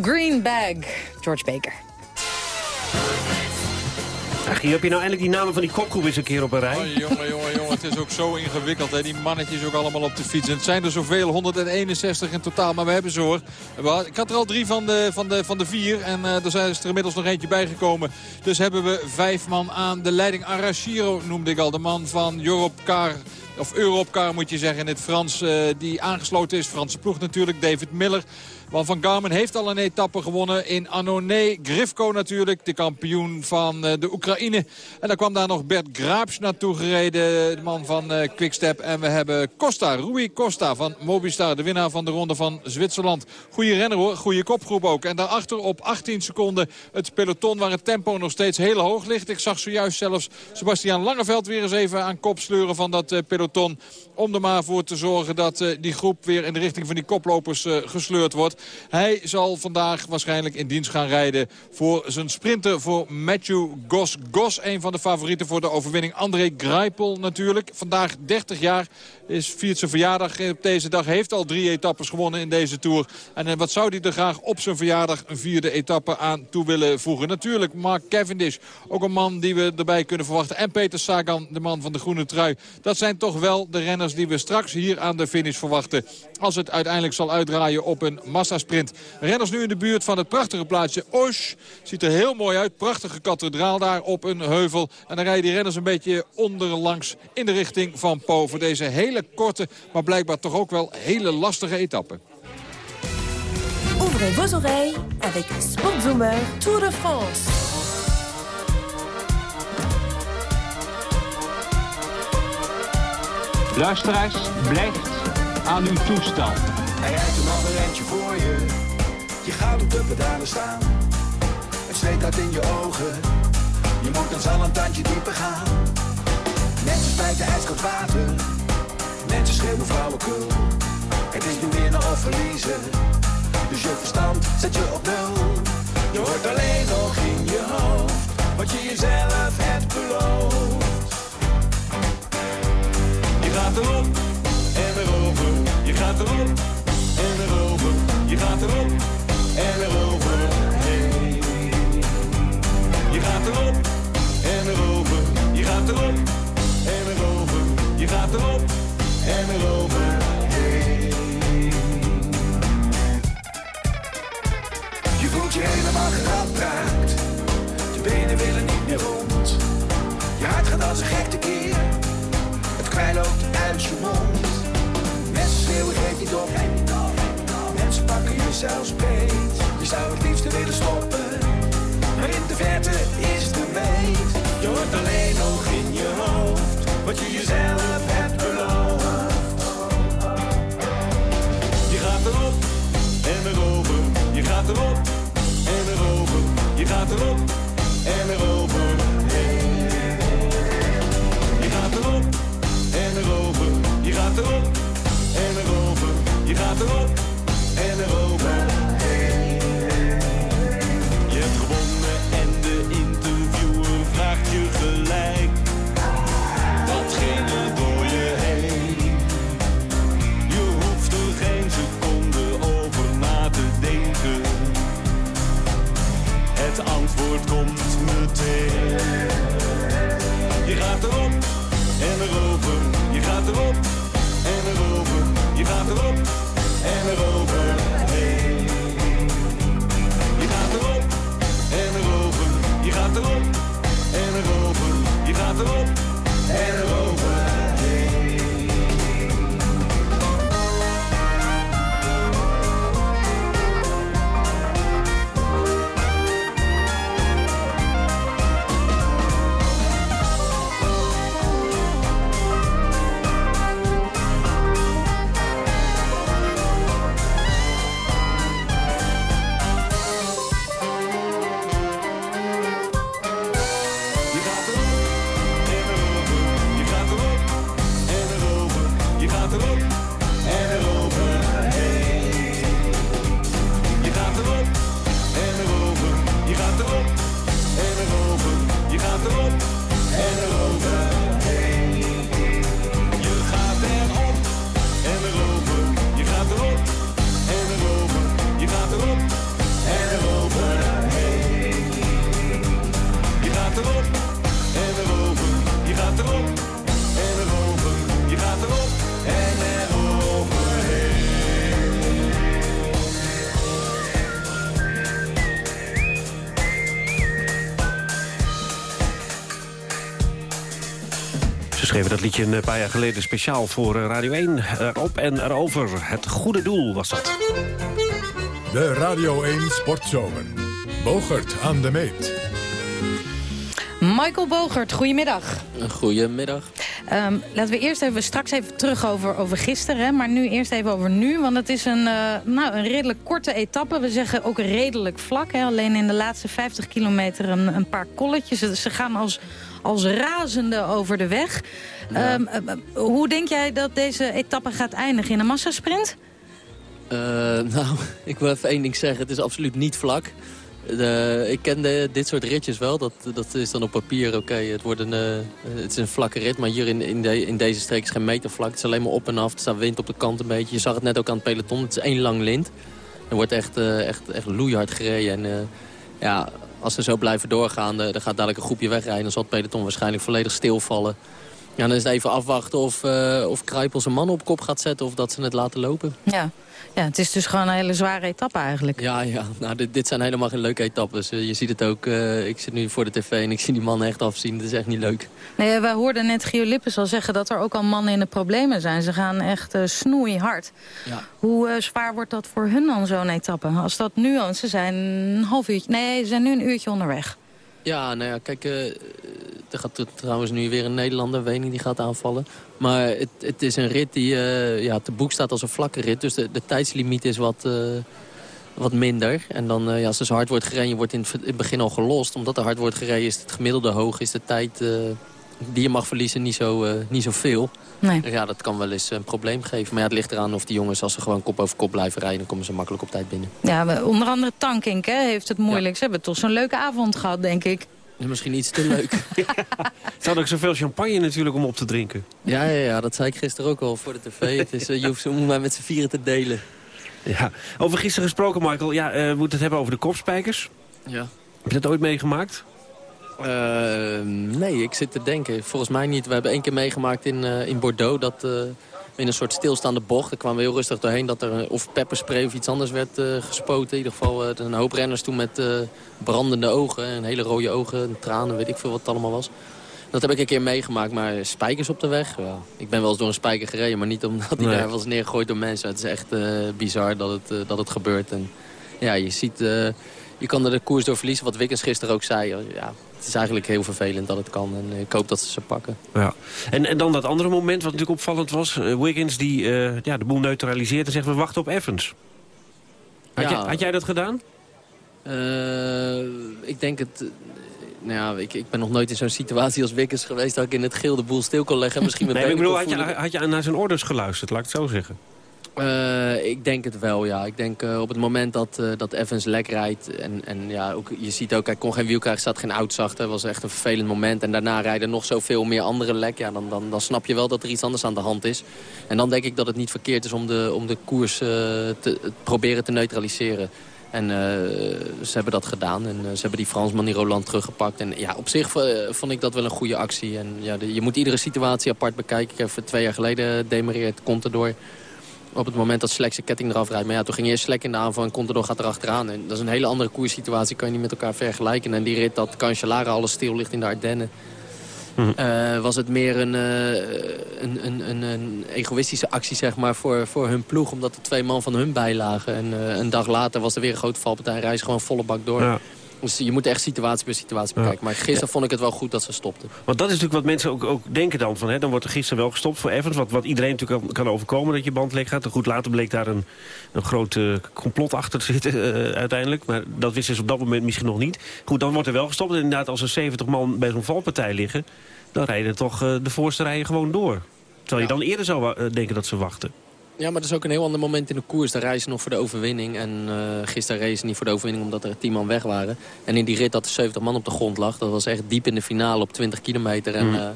Green Bag, George Baker. Ach, hier heb je nou eindelijk die namen van die kopgroep eens een keer op een rij. Oh, jongen, jongen, jongen. Het is ook zo ingewikkeld. Hè? Die mannetjes ook allemaal op de fiets. En het zijn er zoveel, 161 in totaal. Maar we hebben ze hoor. Ik had er al drie van de, van de, van de vier. En eh, er zijn- is er inmiddels nog eentje bijgekomen. Dus hebben we vijf man aan de leiding. Arashiro noemde ik al. De man van Europcar. Of Europcar moet je zeggen in het Frans. eh, die aangesloten is. Franse ploeg natuurlijk. David Miller. Want Van Garmen heeft al een etappe gewonnen in Annonay. Grifko natuurlijk, de kampioen van eh, de Oekraïne. En dan kwam daar nog Bert Graaps naartoe gereden, de man van eh, Quickstep. En we hebben Costa, Rui Costa van Mobistar, de winnaar van de ronde van Zwitserland. Goeie renner hoor, goede kopgroep ook. En daarachter op 18 seconden het peloton waar het tempo nog steeds heel hoog ligt. Ik zag zojuist zelfs Sebastian Langeveld weer eens even aan kop sleuren van dat eh, peloton. Om er maar voor te zorgen dat die groep weer in de richting van die koplopers gesleurd wordt. Hij zal vandaag waarschijnlijk in dienst gaan rijden voor zijn sprinter voor Matthew Gos. Gos, een van de favorieten voor de overwinning. André Greipel natuurlijk. Vandaag 30 jaar is viert zijn verjaardag op deze dag. Heeft al drie etappes gewonnen in deze Tour. En eh, wat zou hij er graag op zijn verjaardag een vierde etappe aan toe willen voegen. Natuurlijk Mark Cavendish. Ook een man die we erbij kunnen verwachten. En Peter Sagan, de man van de groene trui. Dat zijn toch wel de renners die we straks hier aan de finish verwachten. Als het uiteindelijk zal uitdraaien op een massasprint. Renners nu in de buurt van het prachtige plaatsje Osh. Ziet er heel mooi uit. Prachtige kathedraal daar op een heuvel. En dan rijden die renners een beetje onderlangs in de richting van Po. Voor deze hele korte, maar blijkbaar toch ook wel hele lastige etappe. Ouvrez vos oreilles avec Sportzoomer Tour de France. Luisteraars, blijft aan uw toestel. Hij rijdt een ander eindje voor je. Je gaat op de pedalen staan. Het zweet uit in je ogen. Je moet dan zal een tandje dieper gaan. Mensen spijten ijskoud water. Mensen schreeuwen flauwekul. Het is nu winnen of verliezen. Dus je verstand zet. Je Je voelt je helemaal geradbraakt. De benen willen niet meer rond. Je hart gaat als een gek tekeer. Het kwijt loopt uit je mond. Mensen schreeuwen, geef niet op. Mensen pakken je zelfs beet. Je zou het liefst willen stoppen. Maar in de verte is de meet. Je hoort alleen nog in je hoofd. Wat je jezelf gaat erop gaat erop en erover. Je gaat erop en erover. Dat liedje een paar jaar geleden speciaal voor eh, Radio 1. Erop en erover. Het goede doel was dat. De Radio 1 Sportzomer. Bogert aan de meet. Michael Bogert, goedemiddag. Goedemiddag. Ehm, laten we eerst even straks even terug over, over gisteren. Hè, maar nu eerst even over nu. Want het is een, eh, nou, een redelijk korte etappe. We zeggen ook redelijk vlak. Hè. Alleen in de laatste 50 kilometer een, een paar kolletjes. Ze, ze gaan als, als razende over de weg. Ehm, eh, eh, hoe denk jij dat deze etappe gaat eindigen? In een massasprint? Eh, nou, ik wil even één ding zeggen. Het is absoluut niet vlak. Ik ken de- dit soort ritjes wel. Dat, dat is dan op papier oké. het, wordt een, eh, het is een vlakke rit, maar hier in, in, de- in deze streek is geen meter vlak. Het is alleen maar op en af. Er staat wind op de kant een beetje. Je zag het net ook aan het peloton. Het is één lang lint. Er wordt echt, eh, echt, echt loeihard gereden. En ja, als ze zo blijven doorgaan, dan gaat dadelijk een groepje wegrijden. Dan zal het peloton waarschijnlijk volledig stilvallen. Ja, dan is het even afwachten of, eh of Kruipel zijn man op kop gaat zetten... of dat ze het laten lopen. Ja. ja, het is dus gewoon een hele zware etappe eigenlijk. Ja, ja. Nou, dit, dit zijn helemaal geen leuke etappes. Eh, je ziet het ook, eh, ik zit nu voor de tv en ik zie die mannen echt afzien. Dat is echt niet leuk. Nee, wij hoorden net Gio Lippes al zeggen dat er ook al mannen in de problemen zijn. Ze gaan echt eh snoeihard. Ja. Hoe zwaar wordt dat voor hun dan, zo'n etappe? Als dat nu al... Ze zijn een half uurtje... Nee, ze zijn nu een uurtje onderweg. Ja, nou ja, kijk, eh, er gaat trouwens nu weer een Nederlander, weet niet, die gaat aanvallen. Maar het, het is een rit die eh, ja, te boek staat als een vlakke rit. Dus de, de tijdslimiet is wat, eh, wat minder. En dan, ja, als hard wordt gereden, je wordt in het, in het begin al gelost. Omdat er hard wordt gereden is het gemiddelde hoog, is de tijd... die je mag verliezen niet zo, niet zo veel. Nee. Ja, dat kan wel eens een probleem geven. Maar ja, het ligt eraan of die jongens, als ze gewoon kop over kop blijven rijden... dan komen ze makkelijk op tijd binnen. Ja, we- onder andere Tankink hè, heeft het moeilijk. Ze hebben toch zo'n leuke avond gehad, denk ik. is misschien iets te leuk. Ze hadden ook zoveel champagne natuurlijk om op te drinken. Ja, ja, ja, dat zei ik gisteren ook al voor de tv. Het is, eh, je hoeft ze om maar met z'n vieren te delen. Ja. Over gisteren gesproken, Michael. Ja, eh, we moeten het hebben over de kopspijkers. Ja. Heb je dat ooit meegemaakt? Eh, nee, ik zit te denken. Volgens mij niet. We hebben één keer meegemaakt in, eh, in Bordeaux... dat eh, in een soort stilstaande bocht... daar kwamen we heel rustig doorheen... dat er eh, of pepperspray of iets anders werd gespoten. In ieder geval een hoop renners toen met brandende ogen... en hele rode ogen en tranen, weet ik veel wat het allemaal was. Dat heb ik een keer meegemaakt, maar spijkers op de weg. Ja. Ik ben wel eens door een spijker gereden, maar niet omdat hij Nee. daar was neergegooid door mensen. Het is echt bizar dat het, dat het gebeurt. En ja, je ziet, je kan er de koers door verliezen, wat Wickens gisteren ook zei. Ja, het is eigenlijk heel vervelend dat het kan en ik hoop dat ze ze pakken. Ja. En, en dan dat andere moment wat natuurlijk opvallend was. eh, Wiggins die eh, ja, de boel neutraliseert en zegt we wachten op Evans. Had, Ja. jij, had jij dat gedaan? Eh, ik denk het... nou ja, ik, ik ben nog nooit in zo'n situatie als Wickens geweest... dat ik in het geel de boel stil kon leggen. en Misschien mijn Nee, ik bedoel, had je, had je naar zijn orders geluisterd, laat ik het zo zeggen. Eh, ik denk het wel, ja. Ik denk eh, op het moment dat, eh, dat Evans lek rijdt... En, en ja, ook, je ziet ook, hij kon geen wiel krijgen, zat geen oud zacht. Dat was echt een vervelend moment. En daarna rijden nog zoveel meer andere lek. Ja, dan, dan, dan snap je wel dat er iets anders aan de hand is. En dan denk ik dat het niet verkeerd is om de, om de koers te proberen te neutraliseren. En ze hebben dat gedaan. En ze hebben die Fransman, die Roland, teruggepakt. En ja, op zich vond ik dat wel een goede actie. En ja, je moet iedere situatie apart bekijken. Ik heb twee jaar geleden demereerd Contador op het moment dat Slek zijn ketting eraf rijdt. Maar ja, toen ging eerst Slek in de aanval en Contador gaat erachteraan. En dat is een hele andere koerssituatie, kan je niet met elkaar vergelijken. En die rit dat Cancellara alles stil ligt in de Ardennen... eh, was het meer een, eh, een, een, een, een egoïstische actie zeg maar, voor, voor hun ploeg. Omdat er twee man van hun bijlagen. En eh, een dag later was er weer een grote valpartij. en Reis gewoon volle bak door. Ja. Dus je moet echt situatie per situatie bekijken. Maar gisteren vond ik het wel goed dat ze stopten. Want dat is natuurlijk wat mensen ook, ook denken dan. Van, hè, dan wordt er gisteren wel gestopt voor Evans. Wat, wat iedereen natuurlijk kan- overkomen dat je band leeg gaat. Goed, later bleek daar een, een groot eh, complot achter te zitten eh, uiteindelijk. Maar dat wisten ze op dat moment misschien nog niet. Goed, dan wordt er wel gestopt. En inderdaad, als er 70 man bij zo'n valpartij liggen... dan rijden toch eh, de voorste rijen gewoon door. Terwijl je dan eerder zou denken dat ze wachten. Ja, maar dat is ook een heel ander moment in de koers. Daar ze nog voor de overwinning. En eh gisteren ze niet voor de overwinning omdat er 10 man weg waren. En in die rit dat er 70 man op de grond lag. Dat was echt diep in de finale op 20 kilometer. En, Mm. eh,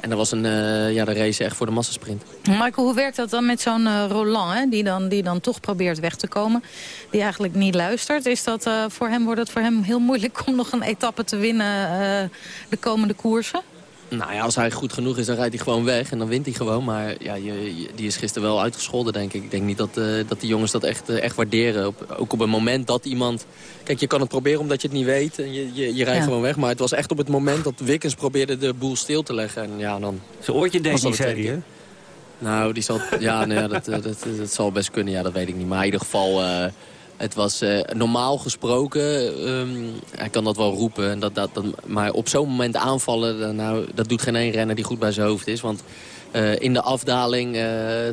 en dat was een, eh, ja, de race echt voor de massasprint. Michael, hoe werkt dat dan met zo'n Roland, hè, die, dan, die dan toch probeert weg te komen, die eigenlijk niet luistert? Is dat, eh, voor hem, wordt het voor hem heel moeilijk om nog een etappe te winnen eh, de komende koersen? Nou ja, als hij goed genoeg is, dan rijdt hij gewoon weg en dan wint hij gewoon. Maar ja, je, je- die is gisteren wel uitgescholden, denk ik. Ik denk niet dat, eh, dat die jongens dat echt, eh, echt waarderen. Op, ook op het moment dat iemand... Kijk, je kan het proberen omdat je het niet weet. En je, je, je rijdt Ja. gewoon weg. Maar het was echt op het moment dat Wickens probeerde de boel stil te leggen. En ja, dan... Zijn oortje deed was dat niet, zei. Nou, die zal, ja, nou ja, dat, eh, dat, dat zal best kunnen. Ja, dat weet ik niet. Maar in ieder geval, eh, het was eh, normaal gesproken. ehm, hij kan dat wel roepen. En dat, dat, maar op zo'n moment aanvallen, nou, dat doet geen één renner die goed bij zijn hoofd is. Want eh, in de afdaling, eh,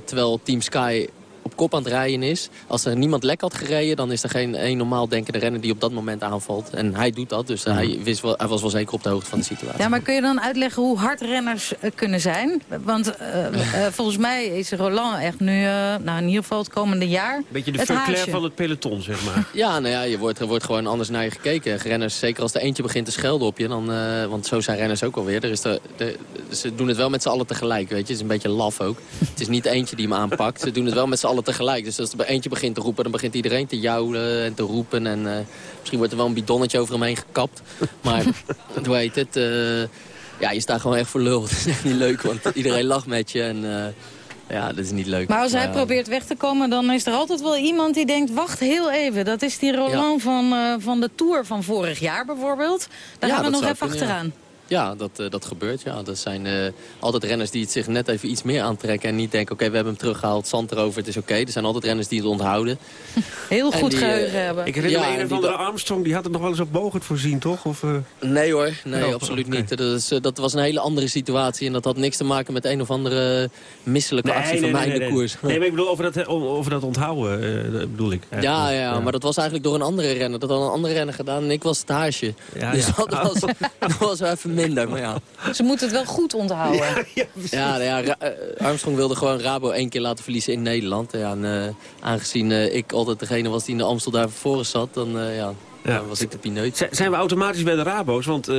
terwijl Team Sky op kop aan het rijden is. Als er niemand lek had gereden, dan is er geen één normaal denkende renner die op dat moment aanvalt. En hij doet dat, dus hij, wist wel, hij was wel zeker op de hoogte van de situatie. Ja, maar kun je dan uitleggen hoe hard renners eh, kunnen zijn? Want eh, eh, volgens mij is Roland echt nu, eh, nou in ieder geval het komende jaar... Beetje de het Verclair van het peloton, zeg maar. Ja, nou ja, je wordt, er wordt gewoon anders naar je gekeken. Renners, zeker als er eentje begint te schelden op je, dan, eh, want zo zijn renners ook alweer. Er is de, de, ze doen het wel met z'n allen tegelijk, weet je. Het is een beetje laf ook. Het is niet eentje die hem aanpakt. Ze doen het wel met z'n allen tegelijk. Dus als er bij eentje begint te roepen, dan begint iedereen te jouwen en te roepen. En eh, misschien wordt er wel een bidonnetje over hem heen gekapt. Maar, hoe heet het... eh, ja, je staat gewoon echt voor lul. Het is echt niet leuk, want iedereen lacht met je. En eh, ja, dat is niet leuk. Maar als hij probeert weg te komen, dan is er altijd wel iemand die denkt... wacht heel even, dat is die Roland van, eh, van de Tour van vorig jaar bijvoorbeeld. Daar Ja, gaan we dat nog even kunnen, achteraan. Ja, dat, eh, dat gebeurt. Ja. Dat zijn eh, altijd renners die het zich net even iets meer aantrekken. En niet denken, oké, we hebben hem teruggehaald, zand erover, het is oké. Er zijn altijd renners die het onthouden. Heel En goed die, eh, geheugen hebben. Ik herinner Ja, me en een of andere Armstrong, die had het nog wel eens op Bogert voorzien, toch? Of, eh, Nee hoor, nee, Oh, absoluut oké. niet. Dat, is, dat was een hele andere situatie. En dat had niks te maken met een of andere misselijke actie van mij in de koers. Nee, maar ik bedoel, over dat, over dat onthouden, eh, bedoel ik. Ja, ja, maar dat was eigenlijk door een andere renner. Dat had een andere renner gedaan en ik was het haasje. Ja, dus ja. dat was, dat was even minder, maar ja. Ze moeten het wel goed onthouden. Ja, nou ja Ra- eh, Armstrong wilde gewoon Rabo één keer laten verliezen in Nederland. Ja, en, eh, aangezien eh, ik altijd degene was die in de Amstel daar voor zat, dan, eh, ja, dan was ik de pineut. Z- Zijn we automatisch bij de Rabo's? Want eh,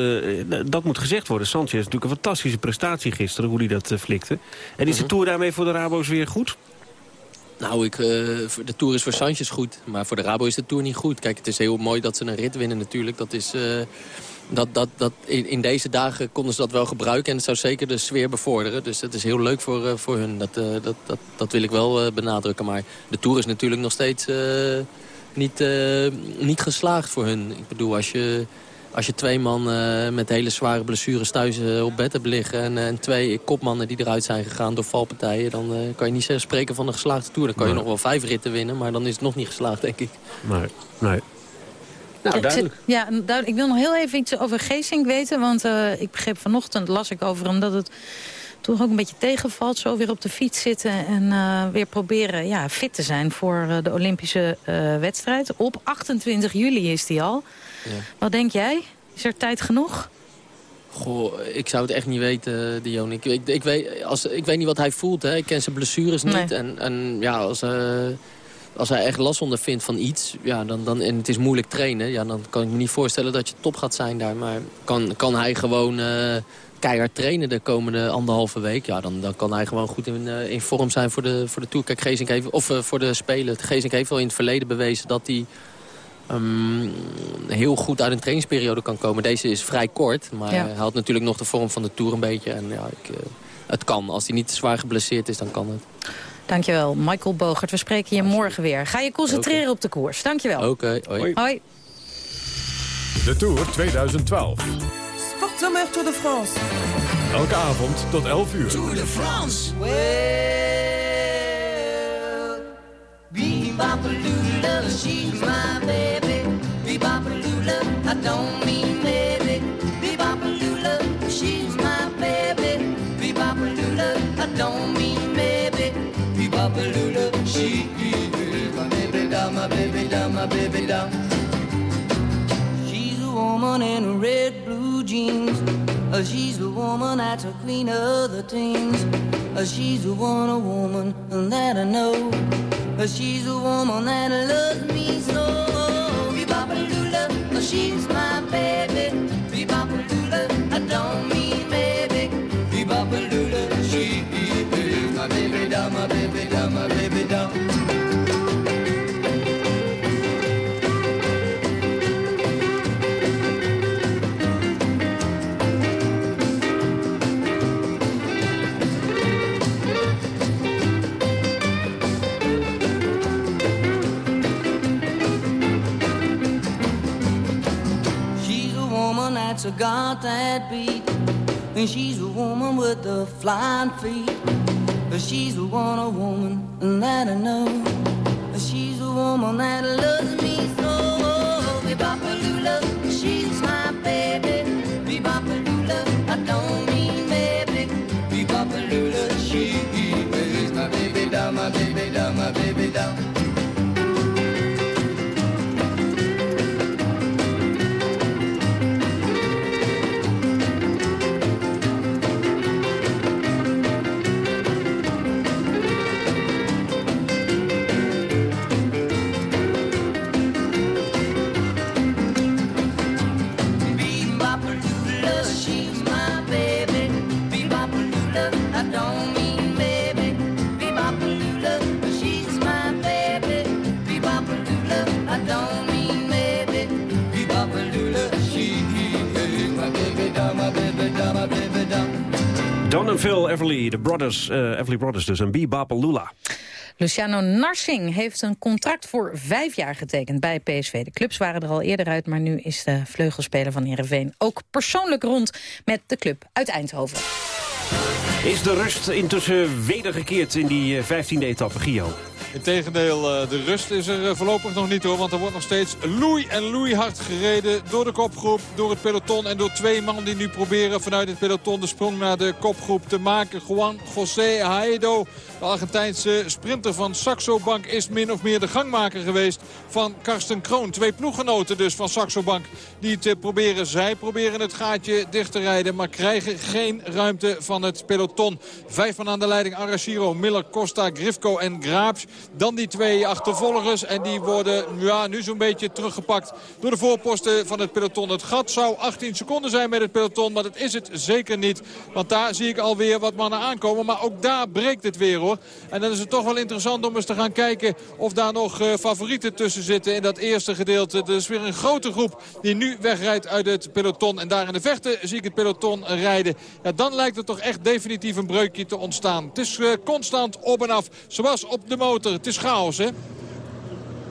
dat moet gezegd worden. Sanchez is natuurlijk een fantastische prestatie gisteren, hoe hij dat flikte. En is de Mhm. Tour daarmee voor de Rabo's weer goed? Nou, ik, eh, voor- de Tour is voor Sanchez goed, maar voor de Rabo is de Tour niet goed. Kijk, het is heel mooi dat ze een rit winnen natuurlijk. Dat is, eh, dat, dat, dat, in, in deze dagen konden ze dat wel gebruiken en het zou zeker de sfeer bevorderen. Dus het is heel leuk voor, eh, voor hun, dat, eh, dat, dat, dat wil ik wel eh, benadrukken. Maar de Tour is natuurlijk nog steeds niet, niet geslaagd voor hun. Ik bedoel, als je... Als je twee man met hele zware blessures thuis op bed hebt liggen... En, en twee kopmannen die eruit zijn gegaan door valpartijen... dan kan je niet spreken van een geslaagde Tour. Dan kan je nog wel vijf ritten winnen, maar dan is het nog niet geslaagd, denk ik. Nee, nee. Nou, zit- duidelijk. ja, duidelijk. Ik wil nog heel even iets over Geesink weten. Want eh, ik begreep vanochtend, las ik over hem, dat het toch ook een beetje tegenvalt. Zo weer op de fiets zitten en eh, weer proberen ja, fit te zijn voor eh, de Olympische eh, wedstrijd. Op 28 juli is die al. Ja. Wat denk jij? Is er tijd genoeg? Goh, ik zou het echt niet weten, Dion. Ik, ik, ik, weet, als, ik weet niet wat hij voelt. Hè. Ik ken zijn blessures niet. Nee. En, en ja, als, eh, als hij echt last ondervindt van iets... Ja, dan, dan, en het is moeilijk trainen... Ja, dan kan ik me niet voorstellen dat je top gaat zijn daar. Maar kan, kan hij gewoon eh, keihard trainen de komende anderhalve week... Ja, dan, dan kan hij gewoon goed in, eh, in vorm zijn voor de, voor de Tour. Kijk, Geesink heeft, of eh, voor de Spelen. Geesink heeft wel in het verleden bewezen dat hij... ehm, heel goed uit een trainingsperiode kan komen. Deze is vrij kort, maar Ja. hij had natuurlijk nog de vorm van de Tour een beetje. En ja, ik, het kan. Als hij niet te zwaar geblesseerd is, dan kan het. Dankjewel, Michael Bogert. We spreken je morgen weer. Ga je concentreren op de koers. Dankjewel. Oké, hoi. Hoi. De Tour 2012. Sportzomer Tour de France. Elke avond tot 11 uur. Tour de France. Well, bebop-a-lula, she's my baby. I don't mean baby doll, my baby doll. She's a woman in red blue jeans. Uh, she's a woman that's a queen of the teens. Uh, she's a woman, a woman that I know. Uh, she's a woman that loves me so. Bebop-a-lula, uh, she's my baby. Bebop-a-lula, I don't mean maybe. Bebop-a-lula, she is my baby doll, my baby doll, my baby doll. got that beat. And she's a woman with the flying feet. She's the one a woman that I know. She's a woman that loves me so. Don en Phil Everly, de brothers, eh, Everly Brothers dus, en Bebopalula. Luciano Narsing heeft een contract voor vijf jaar getekend bij PSV. De clubs waren er al eerder uit, maar nu is de vleugelspeler van Heerenveen... ook persoonlijk rond met de club uit Eindhoven. Is de rust intussen wedergekeerd in die eh, 15e etappe, Gio? Integendeel, eh, de rust is er eh, voorlopig nog niet hoor. Want er wordt nog steeds loei en loei hard gereden door de kopgroep, door het peloton. En door twee mannen die nu proberen vanuit het peloton de sprong naar de kopgroep te maken. Juan José Haedo, de Argentijnse sprinter van Saxo Bank, is min of meer de gangmaker geweest van Karsten Kroon. Twee ploeggenoten dus van Saxo Bank die het eh, proberen. Zij proberen het gaatje dicht te rijden, maar krijgen geen ruimte van het peloton. Vijf man aan de leiding, Arashiro, Miller, Costa, Grifko en Graapsch. Dan die twee achtervolgers en die worden ja, nu zo'n beetje teruggepakt door de voorposten van het peloton. Het gat zou 18 seconden zijn met het peloton, maar dat is het zeker niet. Want daar zie ik alweer wat mannen aankomen, maar ook daar breekt het weer hoor. En dan is het toch wel interessant om eens te gaan kijken of daar nog eh, favorieten tussen zitten in dat eerste gedeelte. Er is weer een grote groep die nu wegrijdt uit het peloton. En daar in de vechten zie ik het peloton rijden. Ja, dan lijkt er toch echt definitief een breukje te ontstaan. Het is eh, constant op en af, zoals op de motor. Het is chaos, hè?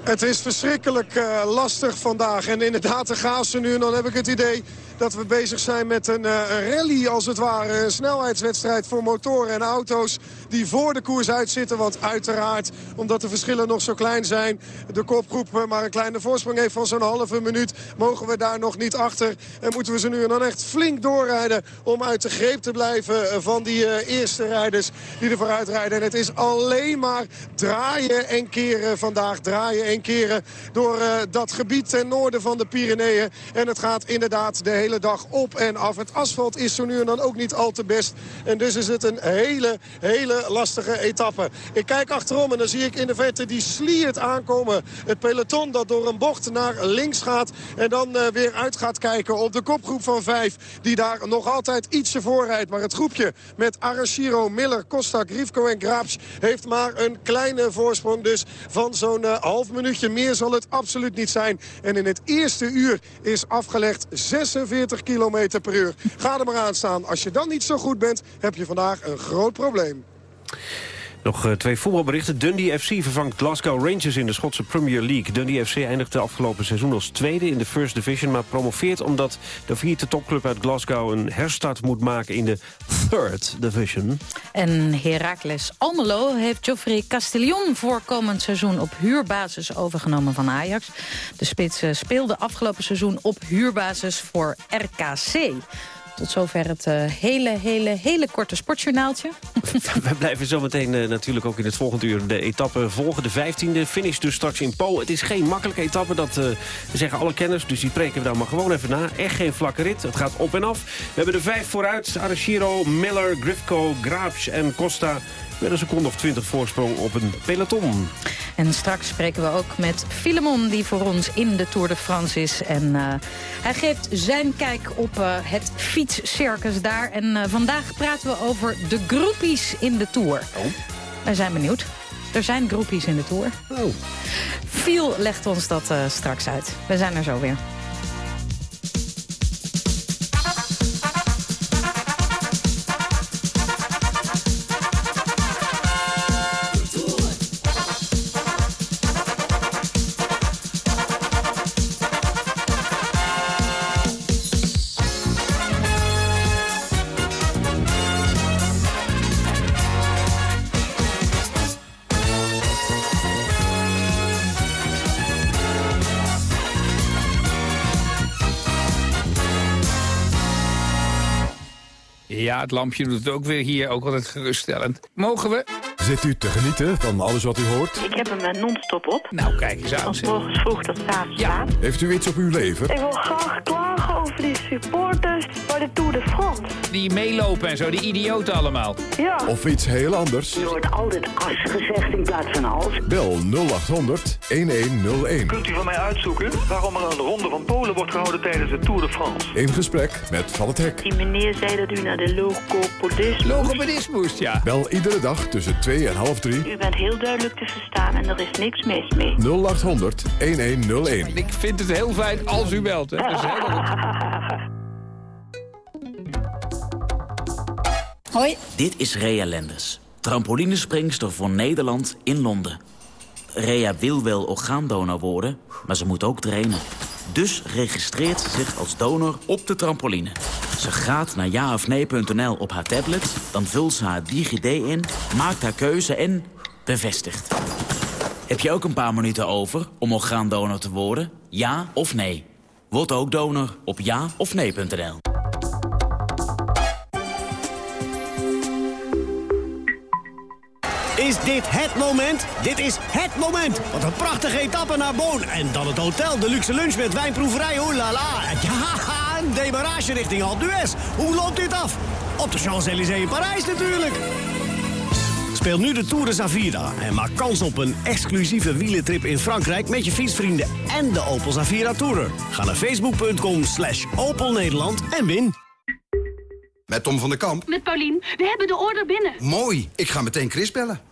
Het is verschrikkelijk eh, lastig vandaag. En inderdaad, de chaos nu. En dan heb ik het idee dat we bezig zijn met een, eh, een rally als het ware. Een snelheidswedstrijd voor motoren en auto's die voor de koers uitzitten. Want uiteraard, omdat de verschillen nog zo klein zijn... de kopgroep eh, maar een kleine voorsprong heeft van zo'n halve minuut... mogen we daar nog niet achter. En moeten we ze nu dan echt flink doorrijden... om uit de greep te blijven eh, van die eerste rijders die er vooruit rijden. En het is alleen maar draaien en keren vandaag. Draaien en keren door dat gebied ten noorden van de Pyreneeën. En het gaat inderdaad de hele dag op en af. Het asfalt is zo nu en dan ook niet al te best. En dus is het een hele, hele lastige etappe. Ik kijk achterom en dan zie ik in de verte die sliert aankomen. Het peloton dat door een bocht naar links gaat. En dan eh, weer uit gaat kijken op de kopgroep van vijf. Die daar nog altijd ietsje voor rijdt. Maar het groepje met Arashiro, Miller, Costa, Grifko en Graaps... heeft maar een kleine voorsprong dus van zo'n eh, half minuutje. Meer zal het absoluut niet zijn. En in het eerste uur is afgelegd 46 km per uur. Ga er maar aan staan. Als je dan niet zo goed bent, heb je vandaag een groot probleem. Nog eh, twee voetbalberichten. Dundee FC vervangt Glasgow Rangers in de Schotse Premier League. Dundee FC eindigde afgelopen seizoen als tweede in de First Division... maar promoveert omdat de vierde topclub uit Glasgow... een herstart moet maken in de Third Division. En Heracles Almelo heeft Geoffrey Castellon voor komend seizoen op huurbasis overgenomen van Ajax. De spits eh, speelde afgelopen seizoen op huurbasis voor RKC. Tot zover het eh, hele, hele, hele korte sportjournaaltje. We blijven zometeen uh, natuurlijk ook in het volgende uur de etappe volgen. De 15e finish dus straks in Po. Het is geen makkelijke etappe, dat uh, zeggen alle kenners. Dus die spreken we dan maar gewoon even na. Echt geen vlakke rit. Het gaat op en af. We hebben er vijf vooruit. Arashiro, Miller, Grifko, Graafs en Costa met een seconde of twintig voorsprong op een peloton. En straks spreken we ook met Filemon, die voor ons in de Tour de France is. En uh, hij geeft zijn kijk op uh, het fietscircus daar. En uh, vandaag praten we over de groepies in de Tour. Oh. Wij zijn benieuwd. Er zijn groepies in de Tour. Oh. Viel legt ons dat straks uit. We zijn er zo weer. Ja, het lampje doet het ook weer hier, ook altijd geruststellend. Mogen we? Zit u te genieten van alles wat u hoort? Ik heb hem eh, non-stop op. Nou, kijk eens aan. Van morgens vroeg tot 's avonds laat. Heeft u iets op uw leven? Ik wil graag klagen over die supporters bij de Tour de France. Die meelopen en zo, die idioten allemaal. Ja. Of iets heel anders? Er wordt altijd as gezegd in plaats van als. Bel 0800 1101. Kunt u van mij uitzoeken waarom er een ronde van Polen wordt gehouden tijdens de Tour de France? In gesprek met Van het Hek. Die meneer zei dat u naar de logopedist Logopedist moest, ja. Bel iedere dag tussen 2 en half 3. U bent heel duidelijk te verstaan en er is niks mis mee. 0800 1101. Ik vind het heel fijn als u belt. Hè. Dat is heel goed. Hoi. Dit is Rea Lenders, trampolinespringster voor Nederland in Londen. Rea wil wel orgaandonor worden, maar ze moet ook trainen. Dus registreert ze zich als donor op de trampoline. Ze gaat naar jaofnee.nl op haar tablet, dan vult ze haar DigiD in, maakt haar keuze en bevestigt. Heb je ook een paar minuten over om orgaandonor te worden? Ja of nee? Word ook donor op jaofnee.nl. Is dit het moment? Dit is het moment. Wat een prachtige etappe naar Boon. En dan het hotel, de luxe lunch met wijnproeverij. Oeh la la. Ja, een demarage richting Alpe d'Huez. Hoe loopt dit af? Op de Champs-Élysées in Parijs natuurlijk. Speel nu de Tour de Zavira en maak kans op een exclusieve wielentrip in Frankrijk... met je fietsvrienden en de Opel Zavira Tourer. Ga naar facebook.com slash Opel Nederland en win. Met Tom van der Kamp. Met Paulien. We hebben de order binnen. Mooi. Ik ga meteen Chris bellen.